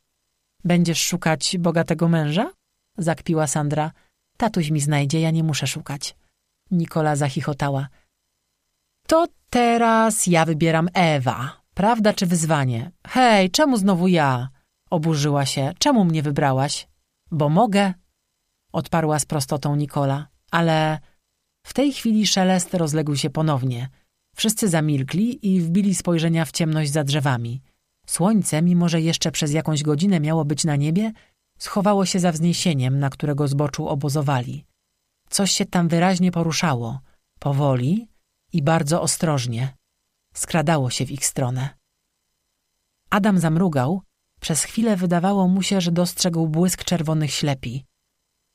Będziesz szukać bogatego męża? Zakpiła Sandra. Tatuś mi znajdzie, ja nie muszę szukać. Nikola zachichotała. To teraz ja wybieram Ewa. Prawda czy wyzwanie? Hej, czemu znowu ja? Oburzyła się. Czemu mnie wybrałaś? Bo mogę, odparła z prostotą Nikola. Ale w tej chwili szelest rozległ się ponownie. Wszyscy zamilkli i wbili spojrzenia w ciemność za drzewami. Słońce, mimo że jeszcze przez jakąś godzinę miało być na niebie, schowało się za wzniesieniem, na którego zboczu obozowali. Coś się tam wyraźnie poruszało, powoli i bardzo ostrożnie. Skradało się w ich stronę. Adam zamrugał. Przez chwilę wydawało mu się, że dostrzegł błysk czerwonych ślepi.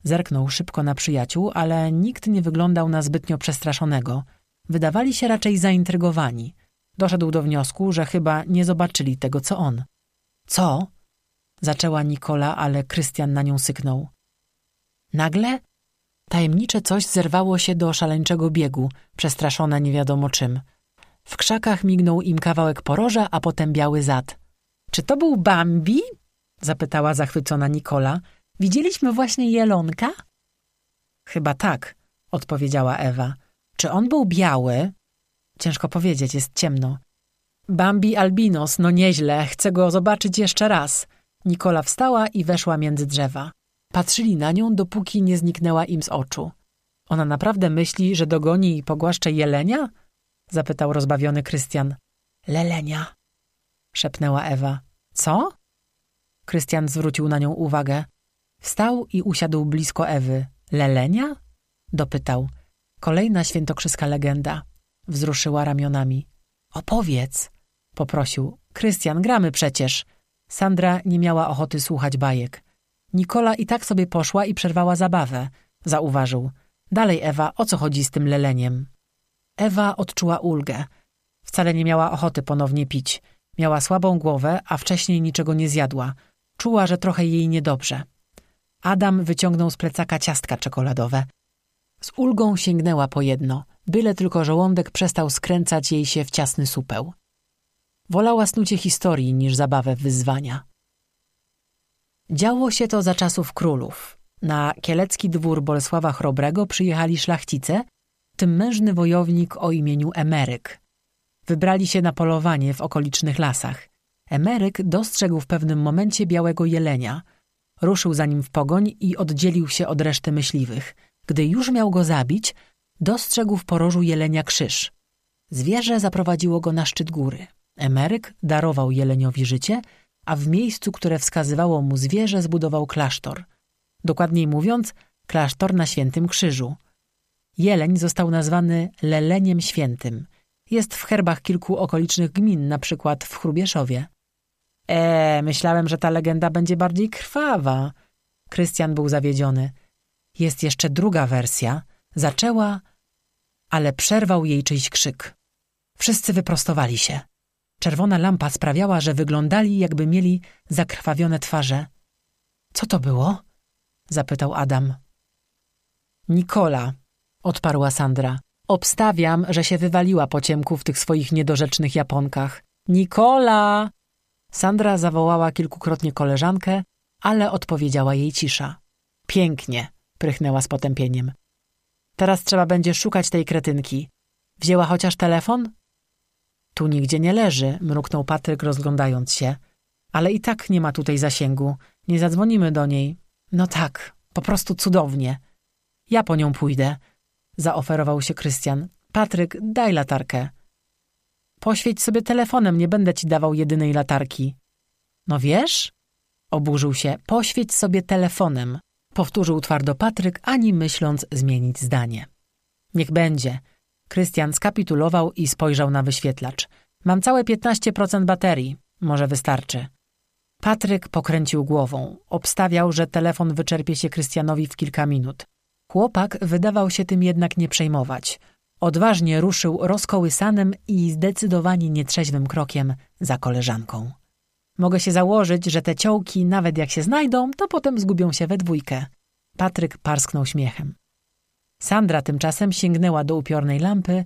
Zerknął szybko na przyjaciół, ale nikt nie wyglądał na zbytnio przestraszonego. Wydawali się raczej zaintrygowani. Doszedł do wniosku, że chyba nie zobaczyli tego, co on. Co? Zaczęła Nikola, ale Krystian na nią syknął. Nagle tajemnicze coś zerwało się do szaleńczego biegu, przestraszone nie wiadomo czym. W krzakach mignął im kawałek poroża, a potem biały zad. Czy to był Bambi? zapytała zachwycona Nikola. Widzieliśmy właśnie jelonka? Chyba tak, odpowiedziała Ewa. Czy on był biały? Ciężko powiedzieć, jest ciemno. Bambi albinos, no nieźle, chcę go zobaczyć jeszcze raz. Nikola wstała i weszła między drzewa. Patrzyli na nią, dopóki nie zniknęła im z oczu. Ona naprawdę myśli, że dogoni i pogłaszcze jelenia? Zapytał rozbawiony Krystian. Lelenia, szepnęła Ewa. Co? Krystian zwrócił na nią uwagę. Wstał i usiadł blisko Ewy. Lelenia? Dopytał. Kolejna świętokrzyska legenda. Wzruszyła ramionami. Opowiedz, poprosił. Krystian, gramy przecież. Sandra nie miała ochoty słuchać bajek. Nikola i tak sobie poszła i przerwała zabawę, zauważył. Dalej, Ewa, o co chodzi z tym leleniem? Ewa odczuła ulgę. Wcale nie miała ochoty ponownie pić. Miała słabą głowę, a wcześniej niczego nie zjadła. Czuła, że trochę jej niedobrze. Adam wyciągnął z plecaka ciastka czekoladowe. Z ulgą sięgnęła po jedno, byle tylko żołądek przestał skręcać jej się w ciasny supeł. Wolała snucie historii niż zabawę wyzwania. Działo się to za czasów królów. Na kielecki dwór Bolesława Chrobrego przyjechali szlachcice, tym mężny wojownik o imieniu Emeryk. Wybrali się na polowanie w okolicznych lasach. Emeryk dostrzegł w pewnym momencie białego jelenia. Ruszył za nim w pogoń i oddzielił się od reszty myśliwych. Gdy już miał go zabić, dostrzegł w porożu jelenia krzyż. Zwierzę zaprowadziło go na szczyt góry. Emeryk darował jeleniowi życie, a w miejscu, które wskazywało mu zwierzę, zbudował klasztor. Dokładniej mówiąc, klasztor na Świętym Krzyżu. Jeleń został nazwany Leleniem Świętym. Jest w herbach kilku okolicznych gmin, na przykład w Chrubieszowie. Eee, myślałem, że ta legenda będzie bardziej krwawa. Krystian był zawiedziony. Jest jeszcze druga wersja. Zaczęła, ale przerwał jej czyjś krzyk. Wszyscy wyprostowali się. Czerwona lampa sprawiała, że wyglądali, jakby mieli zakrwawione twarze. Co to było? zapytał Adam. Nikola, odparła Sandra. Obstawiam, że się wywaliła po ciemku w tych swoich niedorzecznych japonkach. Nikola! Sandra zawołała kilkukrotnie koleżankę, ale odpowiedziała jej cisza. Pięknie, prychnęła z potępieniem. Teraz trzeba będzie szukać tej kretynki. Wzięła chociaż telefon? Tu nigdzie nie leży, mruknął Patryk rozglądając się. Ale i tak nie ma tutaj zasięgu. Nie zadzwonimy do niej. No tak, po prostu cudownie. Ja po nią pójdę, zaoferował się Krystian. Patryk, daj latarkę. Poświeć sobie telefonem, nie będę ci dawał jedynej latarki. No wiesz? Oburzył się. Poświeć sobie telefonem. Powtórzył twardo Patryk, ani myśląc zmienić zdanie. Niech będzie. Krystian skapitulował i spojrzał na wyświetlacz. Mam całe 15% baterii. Może wystarczy. Patryk pokręcił głową. Obstawiał, że telefon wyczerpie się Krystianowi w kilka minut. Chłopak wydawał się tym jednak nie przejmować. Odważnie ruszył rozkołysanym i zdecydowanie nietrzeźwym krokiem za koleżanką. Mogę się założyć, że te ciołki, nawet jak się znajdą, to potem zgubią się we dwójkę. Patryk parsknął śmiechem. Sandra tymczasem sięgnęła do upiornej lampy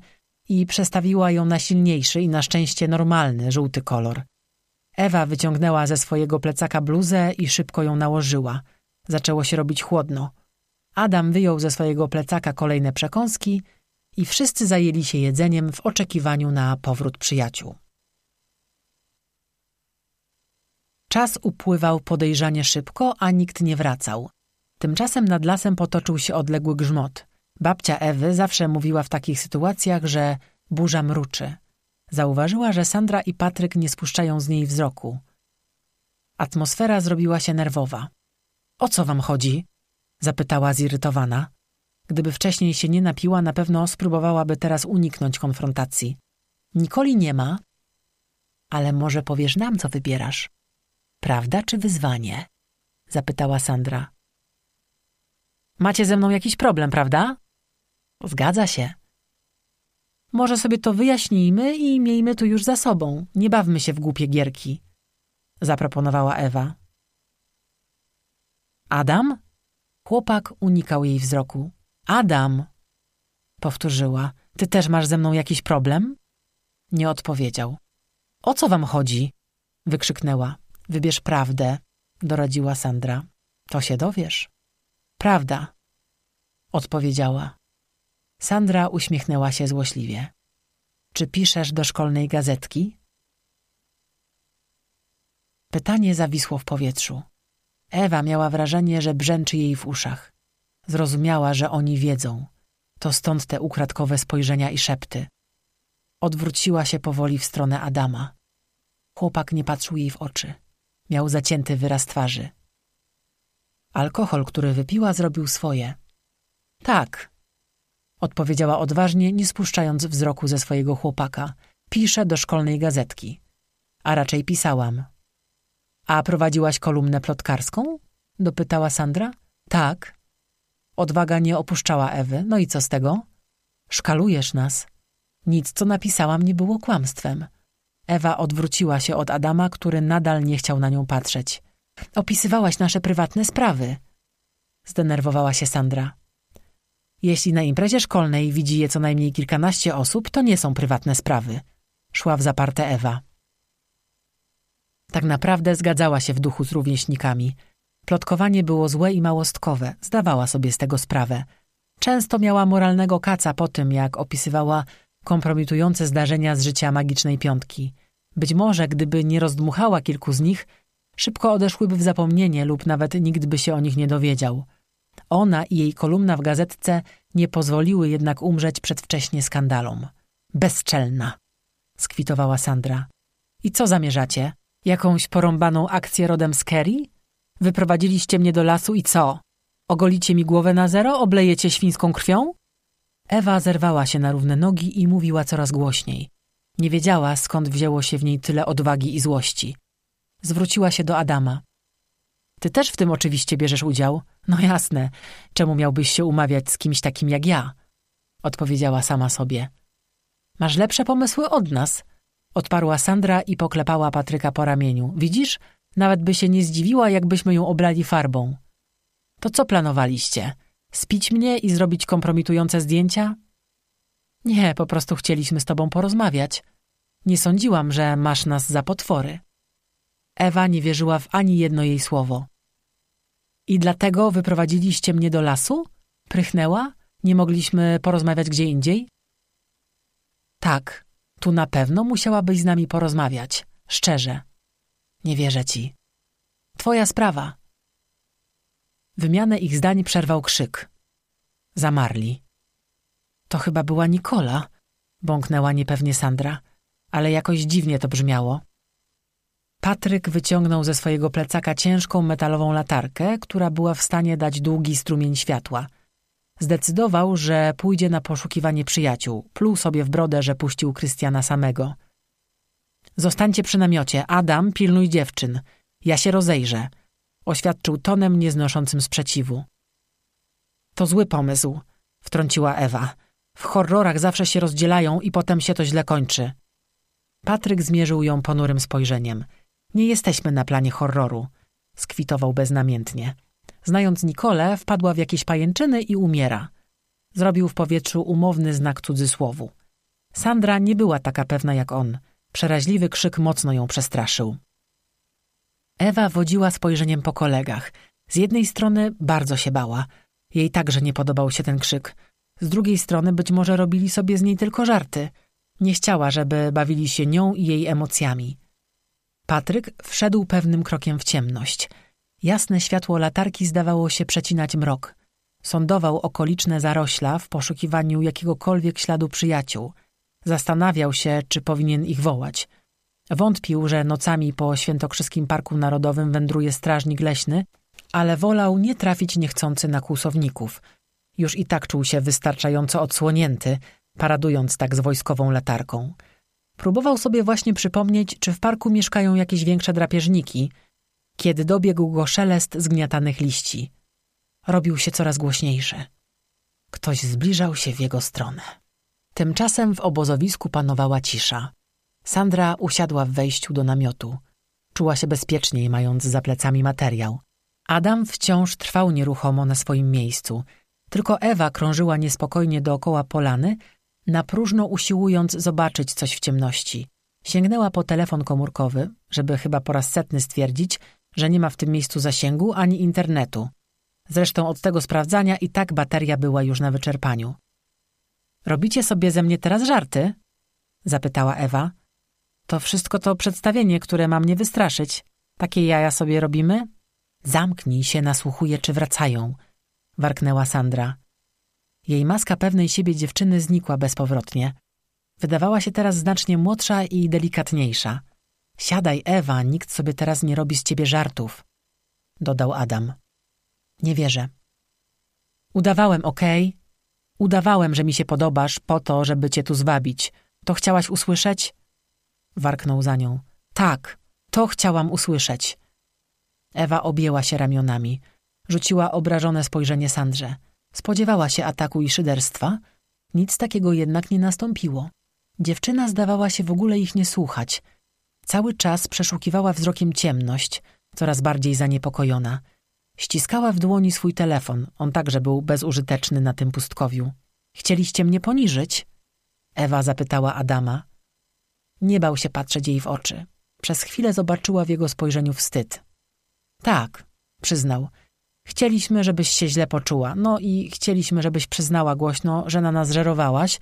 i przestawiła ją na silniejszy i na szczęście normalny, żółty kolor. Ewa wyciągnęła ze swojego plecaka bluzę i szybko ją nałożyła. Zaczęło się robić chłodno. Adam wyjął ze swojego plecaka kolejne przekąski i wszyscy zajęli się jedzeniem w oczekiwaniu na powrót przyjaciół. Czas upływał podejrzanie szybko, a nikt nie wracał. Tymczasem nad lasem potoczył się odległy grzmot. Babcia Ewy zawsze mówiła w takich sytuacjach, że burza mruczy. Zauważyła, że Sandra i Patryk nie spuszczają z niej wzroku. Atmosfera zrobiła się nerwowa. O co wam chodzi? zapytała zirytowana. Gdyby wcześniej się nie napiła, na pewno spróbowałaby teraz uniknąć konfrontacji. Nikoli nie ma. Ale może powiesz nam, co wybierasz? Prawda czy wyzwanie? Zapytała Sandra. Macie ze mną jakiś problem, prawda? Zgadza się. Może sobie to wyjaśnijmy i miejmy tu już za sobą. Nie bawmy się w głupie gierki. Zaproponowała Ewa. Adam? Chłopak unikał jej wzroku. Adam! Powtórzyła. Ty też masz ze mną jakiś problem? Nie odpowiedział. O co wam chodzi? Wykrzyknęła. Wybierz prawdę, doradziła Sandra. To się dowiesz. Prawda, odpowiedziała. Sandra uśmiechnęła się złośliwie. Czy piszesz do szkolnej gazetki? Pytanie zawisło w powietrzu. Ewa miała wrażenie, że brzęczy jej w uszach. Zrozumiała, że oni wiedzą. To stąd te ukradkowe spojrzenia i szepty. Odwróciła się powoli w stronę Adama. Chłopak nie patrzył jej w oczy. Miał zacięty wyraz twarzy. Alkohol, który wypiła, zrobił swoje. Tak, odpowiedziała odważnie, nie spuszczając wzroku ze swojego chłopaka. Piszę do szkolnej gazetki. A raczej pisałam. A prowadziłaś kolumnę plotkarską? dopytała Sandra. Tak. Odwaga nie opuszczała Ewy. No i co z tego? Szkalujesz nas. Nic, co napisałam, nie było kłamstwem. Ewa odwróciła się od Adama, który nadal nie chciał na nią patrzeć. Opisywałaś nasze prywatne sprawy. Zdenerwowała się Sandra. Jeśli na imprezie szkolnej widzi je co najmniej kilkanaście osób, to nie są prywatne sprawy. Szła w zaparte Ewa. Tak naprawdę zgadzała się w duchu z rówieśnikami. Plotkowanie było złe i małostkowe, zdawała sobie z tego sprawę. Często miała moralnego kaca po tym, jak opisywała kompromitujące zdarzenia z życia magicznej piątki. Być może, gdyby nie rozdmuchała kilku z nich, szybko odeszłyby w zapomnienie lub nawet nikt by się o nich nie dowiedział. Ona i jej kolumna w gazetce nie pozwoliły jednak umrzeć przedwcześnie skandalom. Bezczelna, skwitowała Sandra. I co zamierzacie? Jakąś porąbaną akcję rodem z Kerry? Wyprowadziliście mnie do lasu i co? Ogolicie mi głowę na zero? Oblejecie świńską krwią? Ewa zerwała się na równe nogi i mówiła coraz głośniej. Nie wiedziała, skąd wzięło się w niej tyle odwagi i złości. Zwróciła się do Adama. Ty też w tym oczywiście bierzesz udział? No jasne. Czemu miałbyś się umawiać z kimś takim jak ja? Odpowiedziała sama sobie. Masz lepsze pomysły od nas. Odparła Sandra i poklepała Patryka po ramieniu. Widzisz? Nawet by się nie zdziwiła, jakbyśmy ją oblali farbą. To co planowaliście? Spić mnie i zrobić kompromitujące zdjęcia? Nie, po prostu chcieliśmy z tobą porozmawiać. Nie sądziłam, że masz nas za potwory. Ewa nie wierzyła w ani jedno jej słowo. I dlatego wyprowadziliście mnie do lasu? Prychnęła? Nie mogliśmy porozmawiać gdzie indziej? Tak, tu na pewno musiałabyś z nami porozmawiać. Szczerze. Nie wierzę ci. Twoja sprawa. Wymianę ich zdań przerwał krzyk. Zamarli. To chyba była Nikola, bąknęła niepewnie Sandra, ale jakoś dziwnie to brzmiało. Patryk wyciągnął ze swojego plecaka ciężką metalową latarkę, która była w stanie dać długi strumień światła. Zdecydował, że pójdzie na poszukiwanie przyjaciół. Pluł sobie w brodę, że puścił Krystiana samego. Zostańcie przy namiocie. Adam, pilnuj dziewczyn. Ja się rozejrzę. Oświadczył tonem nieznoszącym sprzeciwu. To zły pomysł, wtrąciła Ewa. W horrorach zawsze się rozdzielają i potem się to źle kończy. Patryk zmierzył ją ponurym spojrzeniem. Nie jesteśmy na planie horroru, skwitował beznamiętnie. Znając Nikolę, wpadła w jakieś pajęczyny i umiera. Zrobił w powietrzu umowny znak cudzysłowu. Sandra nie była taka pewna jak on. Przeraźliwy krzyk mocno ją przestraszył. Ewa wodziła spojrzeniem po kolegach. Z jednej strony bardzo się bała. Jej także nie podobał się ten krzyk. Z drugiej strony być może robili sobie z niej tylko żarty. Nie chciała, żeby bawili się nią i jej emocjami. Patryk wszedł pewnym krokiem w ciemność. Jasne światło latarki zdawało się przecinać mrok. Sądował okoliczne zarośla w poszukiwaniu jakiegokolwiek śladu przyjaciół. Zastanawiał się, czy powinien ich wołać. Wątpił, że nocami po Świętokrzyskim Parku Narodowym wędruje strażnik leśny, ale wolał nie trafić niechcący na kłusowników. Już i tak czuł się wystarczająco odsłonięty, paradując tak z wojskową latarką. Próbował sobie właśnie przypomnieć, czy w parku mieszkają jakieś większe drapieżniki, kiedy dobiegł go szelest zgniatanych liści. Robił się coraz głośniejszy. Ktoś zbliżał się w jego stronę. Tymczasem w obozowisku panowała cisza. Sandra usiadła w wejściu do namiotu. Czuła się bezpieczniej, mając za plecami materiał. Adam wciąż trwał nieruchomo na swoim miejscu. Tylko Ewa krążyła niespokojnie dookoła polany, na próżno usiłując zobaczyć coś w ciemności. Sięgnęła po telefon komórkowy, żeby chyba po raz setny stwierdzić, że nie ma w tym miejscu zasięgu ani internetu. Zresztą od tego sprawdzania i tak bateria była już na wyczerpaniu. Robicie sobie ze mnie teraz żarty? zapytała Ewa. To wszystko to przedstawienie, które ma mnie wystraszyć. Takie jaja sobie robimy? Zamknij się, nasłuchuję, czy wracają, warknęła Sandra. Jej maska pewnej siebie dziewczyny znikła bezpowrotnie. Wydawała się teraz znacznie młodsza i delikatniejsza. Siadaj, Ewa, nikt sobie teraz nie robi z ciebie żartów, dodał Adam. Nie wierzę. Udawałem, okej? Okay? Udawałem, że mi się podobasz po to, żeby cię tu zwabić. To chciałaś usłyszeć? Warknął za nią. Tak, to chciałam usłyszeć. Ewa objęła się ramionami. Rzuciła obrażone spojrzenie Sandrze. Spodziewała się ataku i szyderstwa. Nic takiego jednak nie nastąpiło. Dziewczyna zdawała się w ogóle ich nie słuchać. Cały czas przeszukiwała wzrokiem ciemność, coraz bardziej zaniepokojona. Ściskała w dłoni swój telefon. On także był bezużyteczny na tym pustkowiu. Chcieliście mnie poniżyć? Ewa zapytała Adama. Nie bał się patrzeć jej w oczy. Przez chwilę zobaczyła w jego spojrzeniu wstyd. Tak, przyznał. Chcieliśmy, żebyś się źle poczuła. No i chcieliśmy, żebyś przyznała głośno, że na nas żerowałaś,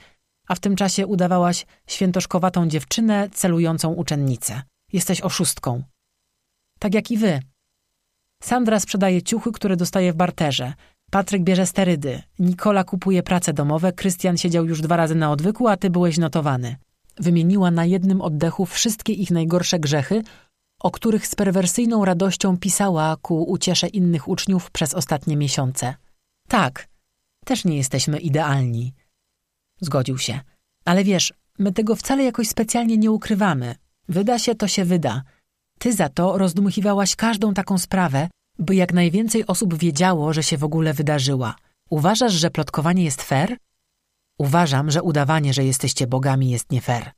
a w tym czasie udawałaś świętoszkowatą dziewczynę celującą uczennicę. Jesteś oszustką. Tak jak i wy. Sandra sprzedaje ciuchy, które dostaje w barterze. Patryk bierze sterydy. Nikola kupuje prace domowe. Krystian siedział już dwa razy na odwyku, a ty byłeś notowany. Wymieniła na jednym oddechu wszystkie ich najgorsze grzechy, o których z perwersyjną radością pisała ku uciesze innych uczniów przez ostatnie miesiące. Tak, też nie jesteśmy idealni. Zgodził się. Ale wiesz, my tego wcale jakoś specjalnie nie ukrywamy. Wyda się, to się wyda. Ty za to rozdmuchiwałaś każdą taką sprawę, by jak najwięcej osób wiedziało, że się w ogóle wydarzyła. Uważasz, że plotkowanie jest fair? Uważam, że udawanie, że jesteście bogami jest nie fair.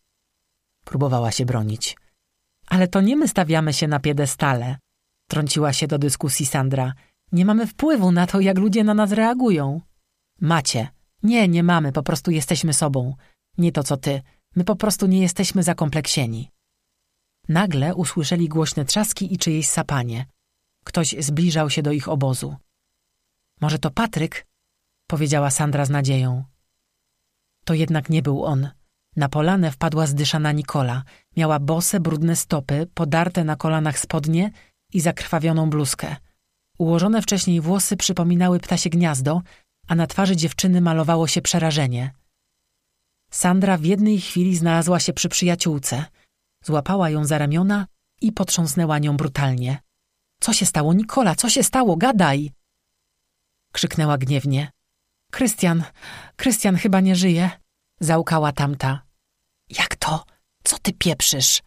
Próbowała się bronić. Ale to nie my stawiamy się na piedestale. Trąciła się do dyskusji Sandra. Nie mamy wpływu na to, jak ludzie na nas reagują. Macie. Nie, nie mamy, po prostu jesteśmy sobą. Nie to co ty. My po prostu nie jesteśmy zakompleksieni. Nagle usłyszeli głośne trzaski i czyjeś sapanie. Ktoś zbliżał się do ich obozu. Może to Patryk? Powiedziała Sandra z nadzieją. To jednak nie był on. Na polanę wpadła zdyszana Nikola. Miała bose, brudne stopy, podarte na kolanach spodnie i zakrwawioną bluzkę. Ułożone wcześniej włosy przypominały ptasie gniazdo, a na twarzy dziewczyny malowało się przerażenie. Sandra w jednej chwili znalazła się przy przyjaciółce. Złapała ją za ramiona i potrząsnęła nią brutalnie. Co się stało, Nikola? Co się stało? Gadaj! Krzyknęła gniewnie. Krystian, Krystian chyba nie żyje. Załkała tamta. Jak to? Co ty pieprzysz?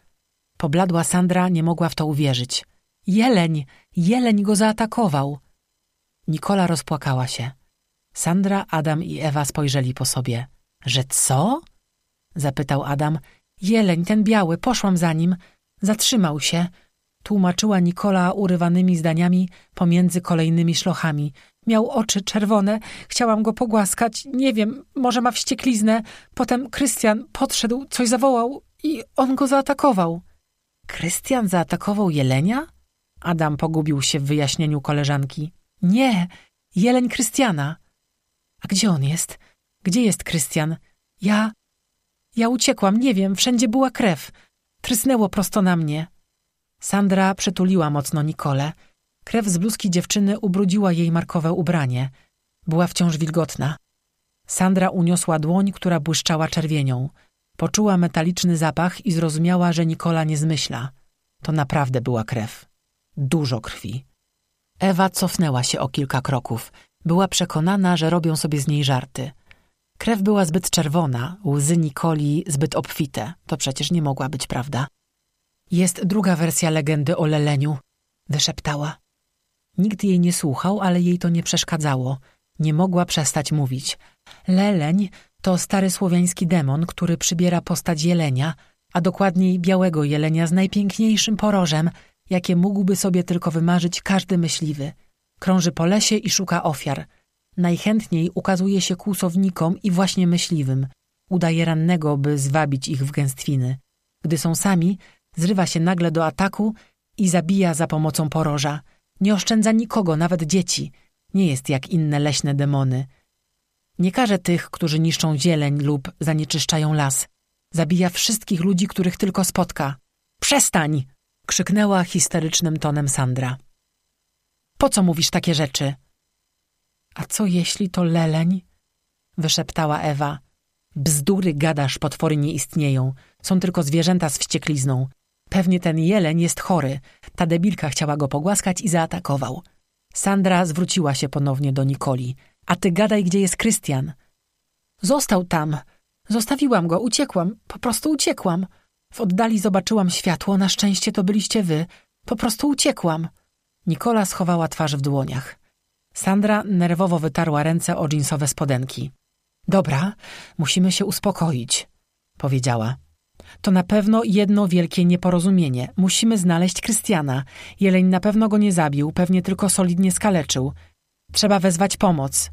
Pobladła Sandra, nie mogła w to uwierzyć. Jeleń, jeleń go zaatakował. Nikola rozpłakała się. Sandra, Adam i Ewa spojrzeli po sobie. Że co? Zapytał Adam. Jeleń, ten biały, poszłam za nim. Zatrzymał się. Tłumaczyła Nikola urywanymi zdaniami pomiędzy kolejnymi szlochami. Miał oczy czerwone, chciałam go pogłaskać, nie wiem, może ma wściekliznę. Potem Krystian podszedł, coś zawołał i on go zaatakował. Krystian zaatakował jelenia? Adam pogubił się w wyjaśnieniu koleżanki. Nie, jeleń Krystiana. A gdzie on jest? Gdzie jest Krystian? Ja... Ja uciekłam, nie wiem, wszędzie była krew. Trysnęło prosto na mnie. Sandra przytuliła mocno Nikolę. Krew z bluzki dziewczyny ubrudziła jej markowe ubranie. Była wciąż wilgotna. Sandra uniosła dłoń, która błyszczała czerwienią. Poczuła metaliczny zapach i zrozumiała, że Nikola nie zmyśla. To naprawdę była krew. Dużo krwi. Ewa cofnęła się o kilka kroków. Była przekonana, że robią sobie z niej żarty. Krew była zbyt czerwona, łzy Nikoli zbyt obfite. To przecież nie mogła być prawda. Jest druga wersja legendy o Leleniu, wyszeptała. Nikt jej nie słuchał, ale jej to nie przeszkadzało. Nie mogła przestać mówić. Leleń to stary słowiański demon, który przybiera postać jelenia, a dokładniej białego jelenia z najpiękniejszym porożem, jakie mógłby sobie tylko wymarzyć każdy myśliwy. Krąży po lesie i szuka ofiar. Najchętniej ukazuje się kłusownikom i właśnie myśliwym. Udaje rannego, by zwabić ich w gęstwiny. Gdy są sami, zrywa się nagle do ataku i zabija za pomocą poroża. Nie oszczędza nikogo, nawet dzieci. Nie jest jak inne leśne demony. Nie karze tych, którzy niszczą zieleń lub zanieczyszczają las. Zabija wszystkich ludzi, których tylko spotka. Przestań! krzyknęła histerycznym tonem Sandra. Po co mówisz takie rzeczy? A co jeśli to leleń? wyszeptała Ewa. Bzdury gadasz, potwory nie istnieją. Są tylko zwierzęta z wścieklizną. Pewnie ten jeleń jest chory. Ta debilka chciała go pogłaskać i zaatakował. Sandra zwróciła się ponownie do Nikoli. A ty gadaj, gdzie jest Krystian. Został tam. Zostawiłam go, uciekłam. Po prostu uciekłam. W oddali zobaczyłam światło, na szczęście to byliście wy. Po prostu uciekłam. Nikola schowała twarz w dłoniach. Sandra nerwowo wytarła ręce o dżinsowe spodenki. Dobra, musimy się uspokoić, powiedziała. To na pewno jedno wielkie nieporozumienie. Musimy znaleźć Krystiana. Jeleń na pewno go nie zabił, pewnie tylko solidnie skaleczył. Trzeba wezwać pomoc.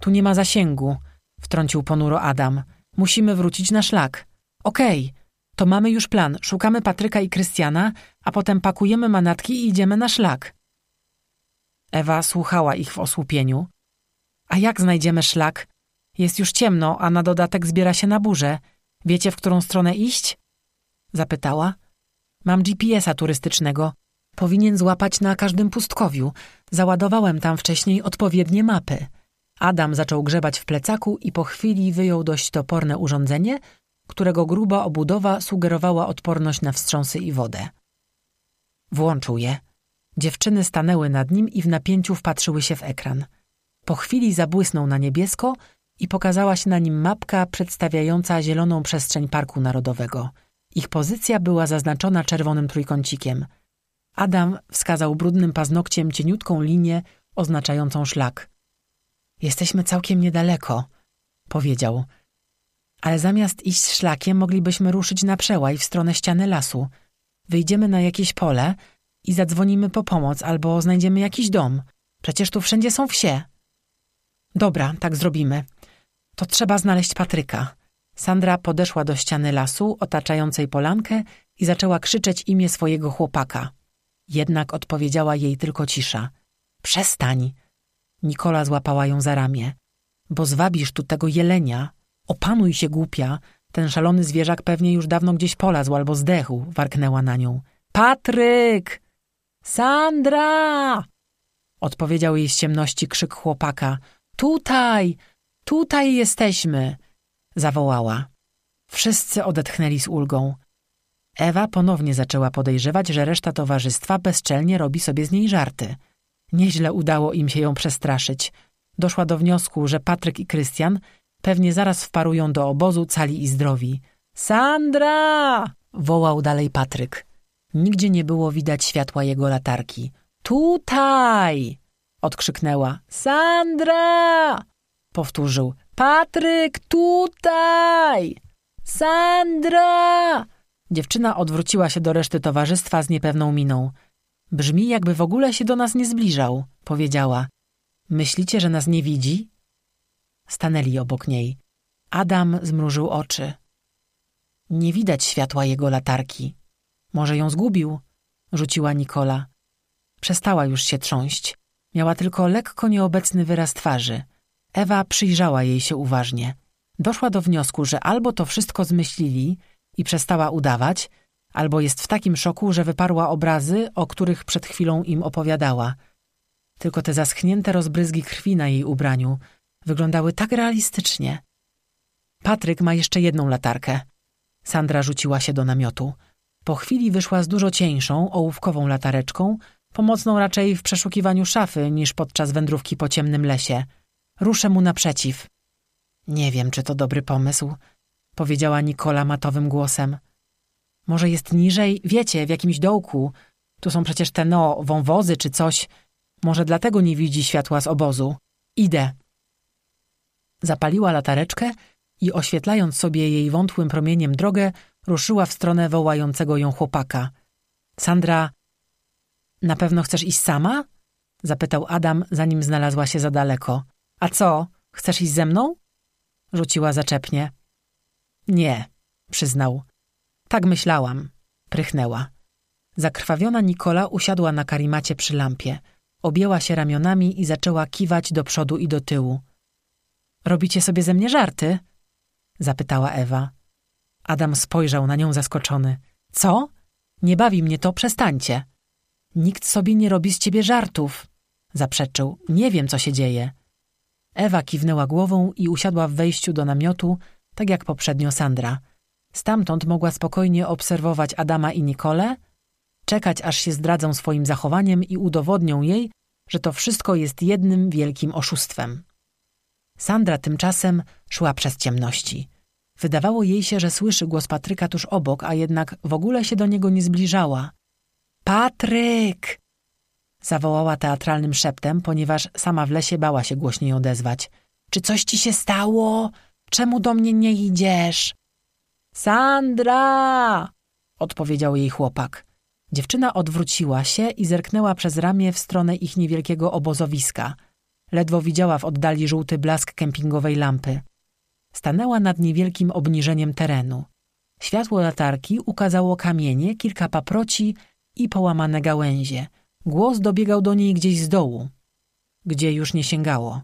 Tu nie ma zasięgu, wtrącił ponuro Adam. Musimy wrócić na szlak. Okej, okay, to mamy już plan. Szukamy Patryka i Krystiana, a potem pakujemy manatki i idziemy na szlak. Ewa słuchała ich w osłupieniu. A jak znajdziemy szlak? Jest już ciemno, a na dodatek zbiera się na burzę. Wiecie, w którą stronę iść? Zapytała. Mam GPS-a turystycznego. Powinien złapać na każdym pustkowiu. Załadowałem tam wcześniej odpowiednie mapy. Adam zaczął grzebać w plecaku i po chwili wyjął dość toporne urządzenie, którego gruba obudowa sugerowała odporność na wstrząsy i wodę. Włączył je. Dziewczyny stanęły nad nim i w napięciu wpatrzyły się w ekran. Po chwili zabłysnął na niebiesko i pokazała się na nim mapka przedstawiająca zieloną przestrzeń Parku Narodowego. Ich pozycja była zaznaczona czerwonym trójkącikiem. Adam wskazał brudnym paznokciem cieniutką linię oznaczającą szlak. Jesteśmy całkiem niedaleko, powiedział. Ale zamiast iść szlakiem, moglibyśmy ruszyć na przełaj w stronę ściany lasu. Wyjdziemy na jakieś pole i zadzwonimy po pomoc albo znajdziemy jakiś dom. Przecież tu wszędzie są wsie. Dobra, tak zrobimy. To trzeba znaleźć Patryka. Sandra podeszła do ściany lasu otaczającej polankę i zaczęła krzyczeć imię swojego chłopaka. Jednak odpowiedziała jej tylko cisza. Przestań! Nikola złapała ją za ramię. Bo zwabisz tu tego jelenia. Opanuj się, głupia. Ten szalony zwierzak pewnie już dawno gdzieś polazł albo zdechł, warknęła na nią. Patryk! Sandra! Odpowiedział jej z ciemności krzyk chłopaka. Tutaj! Tutaj jesteśmy! Zawołała. Wszyscy odetchnęli z ulgą. Ewa ponownie zaczęła podejrzewać, że reszta towarzystwa bezczelnie robi sobie z niej żarty. Nieźle udało im się ją przestraszyć. Doszła do wniosku, że Patryk i Krystian pewnie zaraz wparują do obozu cali i zdrowi. Sandra! wołał dalej Patryk. Nigdzie nie było widać światła jego latarki. Tutaj! odkrzyknęła. Sandra! powtórzył. Patryk, tutaj! Sandra! Dziewczyna odwróciła się do reszty towarzystwa z niepewną miną. Brzmi, jakby w ogóle się do nas nie zbliżał, powiedziała. Myślicie, że nas nie widzi? Stanęli obok niej. Adam zmrużył oczy. Nie widać światła jego latarki. Może ją zgubił? Rzuciła Nikola. Przestała już się trząść. Miała tylko lekko nieobecny wyraz twarzy. Ewa przyjrzała jej się uważnie. Doszła do wniosku, że albo to wszystko zmyślili i przestała udawać, albo jest w takim szoku, że wyparła obrazy, o których przed chwilą im opowiadała. Tylko te zaschnięte rozbryzgi krwi na jej ubraniu wyglądały tak realistycznie. Patryk ma jeszcze jedną latarkę. Sandra rzuciła się do namiotu. Po chwili wyszła z dużo cieńszą, ołówkową latareczką, pomocną raczej w przeszukiwaniu szafy niż podczas wędrówki po ciemnym lesie. Ruszę mu naprzeciw. Nie wiem, czy to dobry pomysł, powiedziała Nikola matowym głosem. Może jest niżej, wiecie, w jakimś dołku. Tu są przecież te, no, wąwozy czy coś. Może dlatego nie widzi światła z obozu. Idę. Zapaliła latareczkę i oświetlając sobie jej wątłym promieniem drogę, ruszyła w stronę wołającego ją chłopaka. Sandra, na pewno chcesz iść sama? Zapytał Adam, zanim znalazła się za daleko. A co, chcesz iść ze mną? Rzuciła zaczepnie. Nie, przyznał. Tak myślałam, prychnęła. Zakrwawiona Nikola usiadła na karimacie przy lampie. Objęła się ramionami i zaczęła kiwać do przodu i do tyłu. Robicie sobie ze mnie żarty? Zapytała Ewa. Adam spojrzał na nią zaskoczony. Co? Nie bawi mnie to, przestańcie. Nikt sobie nie robi z ciebie żartów. Zaprzeczył. Nie wiem, co się dzieje. Ewa kiwnęła głową i usiadła w wejściu do namiotu, tak jak poprzednio Sandra. Stamtąd mogła spokojnie obserwować Adama i Nikolę, czekać aż się zdradzą swoim zachowaniem i udowodnią jej, że to wszystko jest jednym wielkim oszustwem. Sandra tymczasem szła przez ciemności. Wydawało jej się, że słyszy głos Patryka tuż obok, a jednak w ogóle się do niego nie zbliżała. Patryk! Zawołała teatralnym szeptem, ponieważ sama w lesie bała się głośniej odezwać. Czy coś ci się stało? Czemu do mnie nie idziesz? Sandra! odpowiedział jej chłopak. Dziewczyna odwróciła się i zerknęła przez ramię w stronę ich niewielkiego obozowiska. Ledwo widziała w oddali żółty blask kempingowej lampy. Stanęła nad niewielkim obniżeniem terenu. Światło latarki ukazało kamienie, kilka paproci i połamane gałęzie. Głos dobiegał do niej gdzieś z dołu, gdzie już nie sięgało.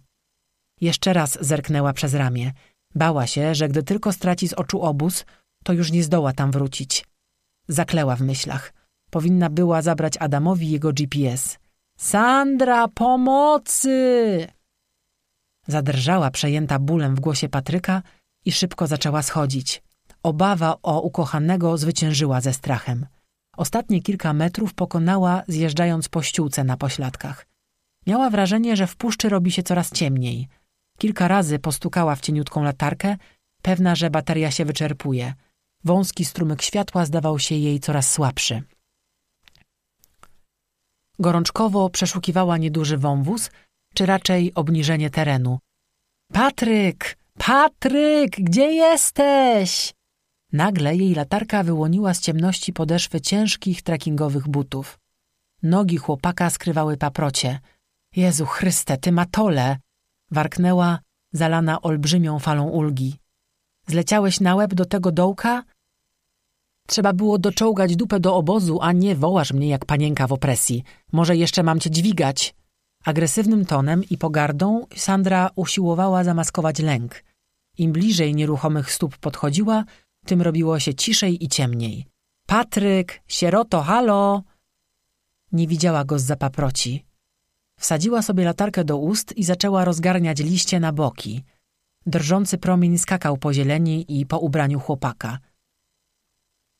Jeszcze raz zerknęła przez ramię. Bała się, że gdy tylko straci z oczu obóz, to już nie zdoła tam wrócić. Zakleła w myślach. Powinna była zabrać Adamowi jego GPS. Sandra, pomocy! Zadrżała przejęta bólem w głosie Patryka i szybko zaczęła schodzić. Obawa o ukochanego zwyciężyła ze strachem. Ostatnie kilka metrów pokonała, zjeżdżając po ściółce na pośladkach. Miała wrażenie, że w puszczy robi się coraz ciemniej. Kilka razy postukała w cieniutką latarkę, pewna, że bateria się wyczerpuje. Wąski strumyk światła zdawał się jej coraz słabszy. Gorączkowo przeszukiwała nieduży wąwóz, czy raczej obniżenie terenu. Patryk! Patryk! Gdzie jesteś? Nagle jej latarka wyłoniła z ciemności podeszwy ciężkich trekkingowych butów. Nogi chłopaka skrywały paprocie. Jezu Chryste, ty matole! Warknęła, zalana olbrzymią falą ulgi. Zleciałeś na łeb do tego dołka? Trzeba było doczołgać dupę do obozu, a nie wołasz mnie jak panienka w opresji. Może jeszcze mam cię dźwigać. Agresywnym tonem i pogardą Sandra usiłowała zamaskować lęk. Im bliżej nieruchomych stóp podchodziła, tym robiło się ciszej i ciemniej. Patryk, sieroto, halo! Nie widziała go z zapaproci. Wsadziła sobie latarkę do ust i zaczęła rozgarniać liście na boki. Drżący promień skakał po zieleni i po ubraniu chłopaka.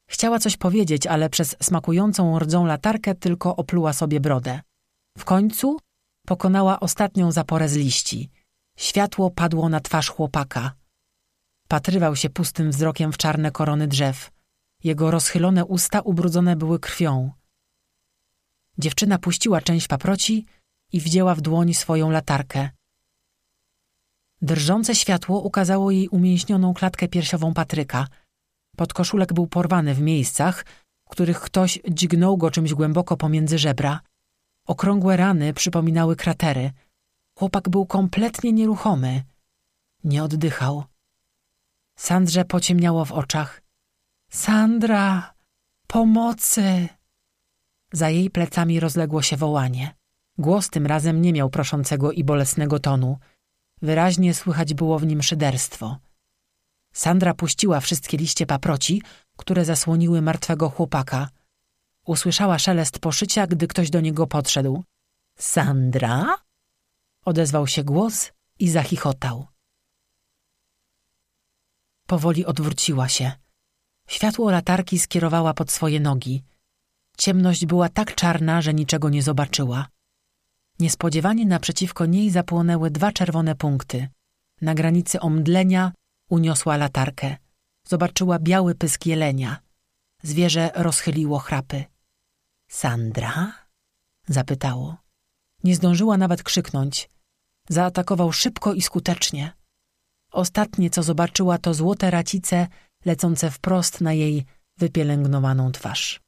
Chciała coś powiedzieć, ale przez smakującą rdzą latarkę tylko opluła sobie brodę. W końcu pokonała ostatnią zaporę z liści. Światło padło na twarz chłopaka. Patrywał się pustym wzrokiem w czarne korony drzew. Jego rozchylone usta ubrudzone były krwią. Dziewczyna puściła część paproci i wzięła w dłoń swoją latarkę. Drżące światło ukazało jej umięśnioną klatkę piersiową Patryka. Podkoszulek był porwany w miejscach, w których ktoś dźgnął go czymś głęboko pomiędzy żebra. Okrągłe rany przypominały kratery. Chłopak był kompletnie nieruchomy. Nie oddychał. Sandrze pociemniało w oczach. Sandra! Pomocy! Za jej plecami rozległo się wołanie. Głos tym razem nie miał proszącego i bolesnego tonu. Wyraźnie słychać było w nim szyderstwo. Sandra puściła wszystkie liście paproci, które zasłoniły martwego chłopaka. Usłyszała szelest poszycia, gdy ktoś do niego podszedł. Sandra? Odezwał się głos i zachichotał. Powoli odwróciła się. Światło latarki skierowała pod swoje nogi. Ciemność była tak czarna, że niczego nie zobaczyła. Niespodziewanie naprzeciwko niej zapłonęły dwa czerwone punkty. Na granicy omdlenia uniosła latarkę. Zobaczyła biały pysk jelenia. Zwierzę rozchyliło chrapy. Sandra? zapytało. Nie zdążyła nawet krzyknąć. Zaatakował szybko i skutecznie. Ostatnie, co zobaczyła, to złote racice lecące wprost na jej wypielęgnowaną twarz.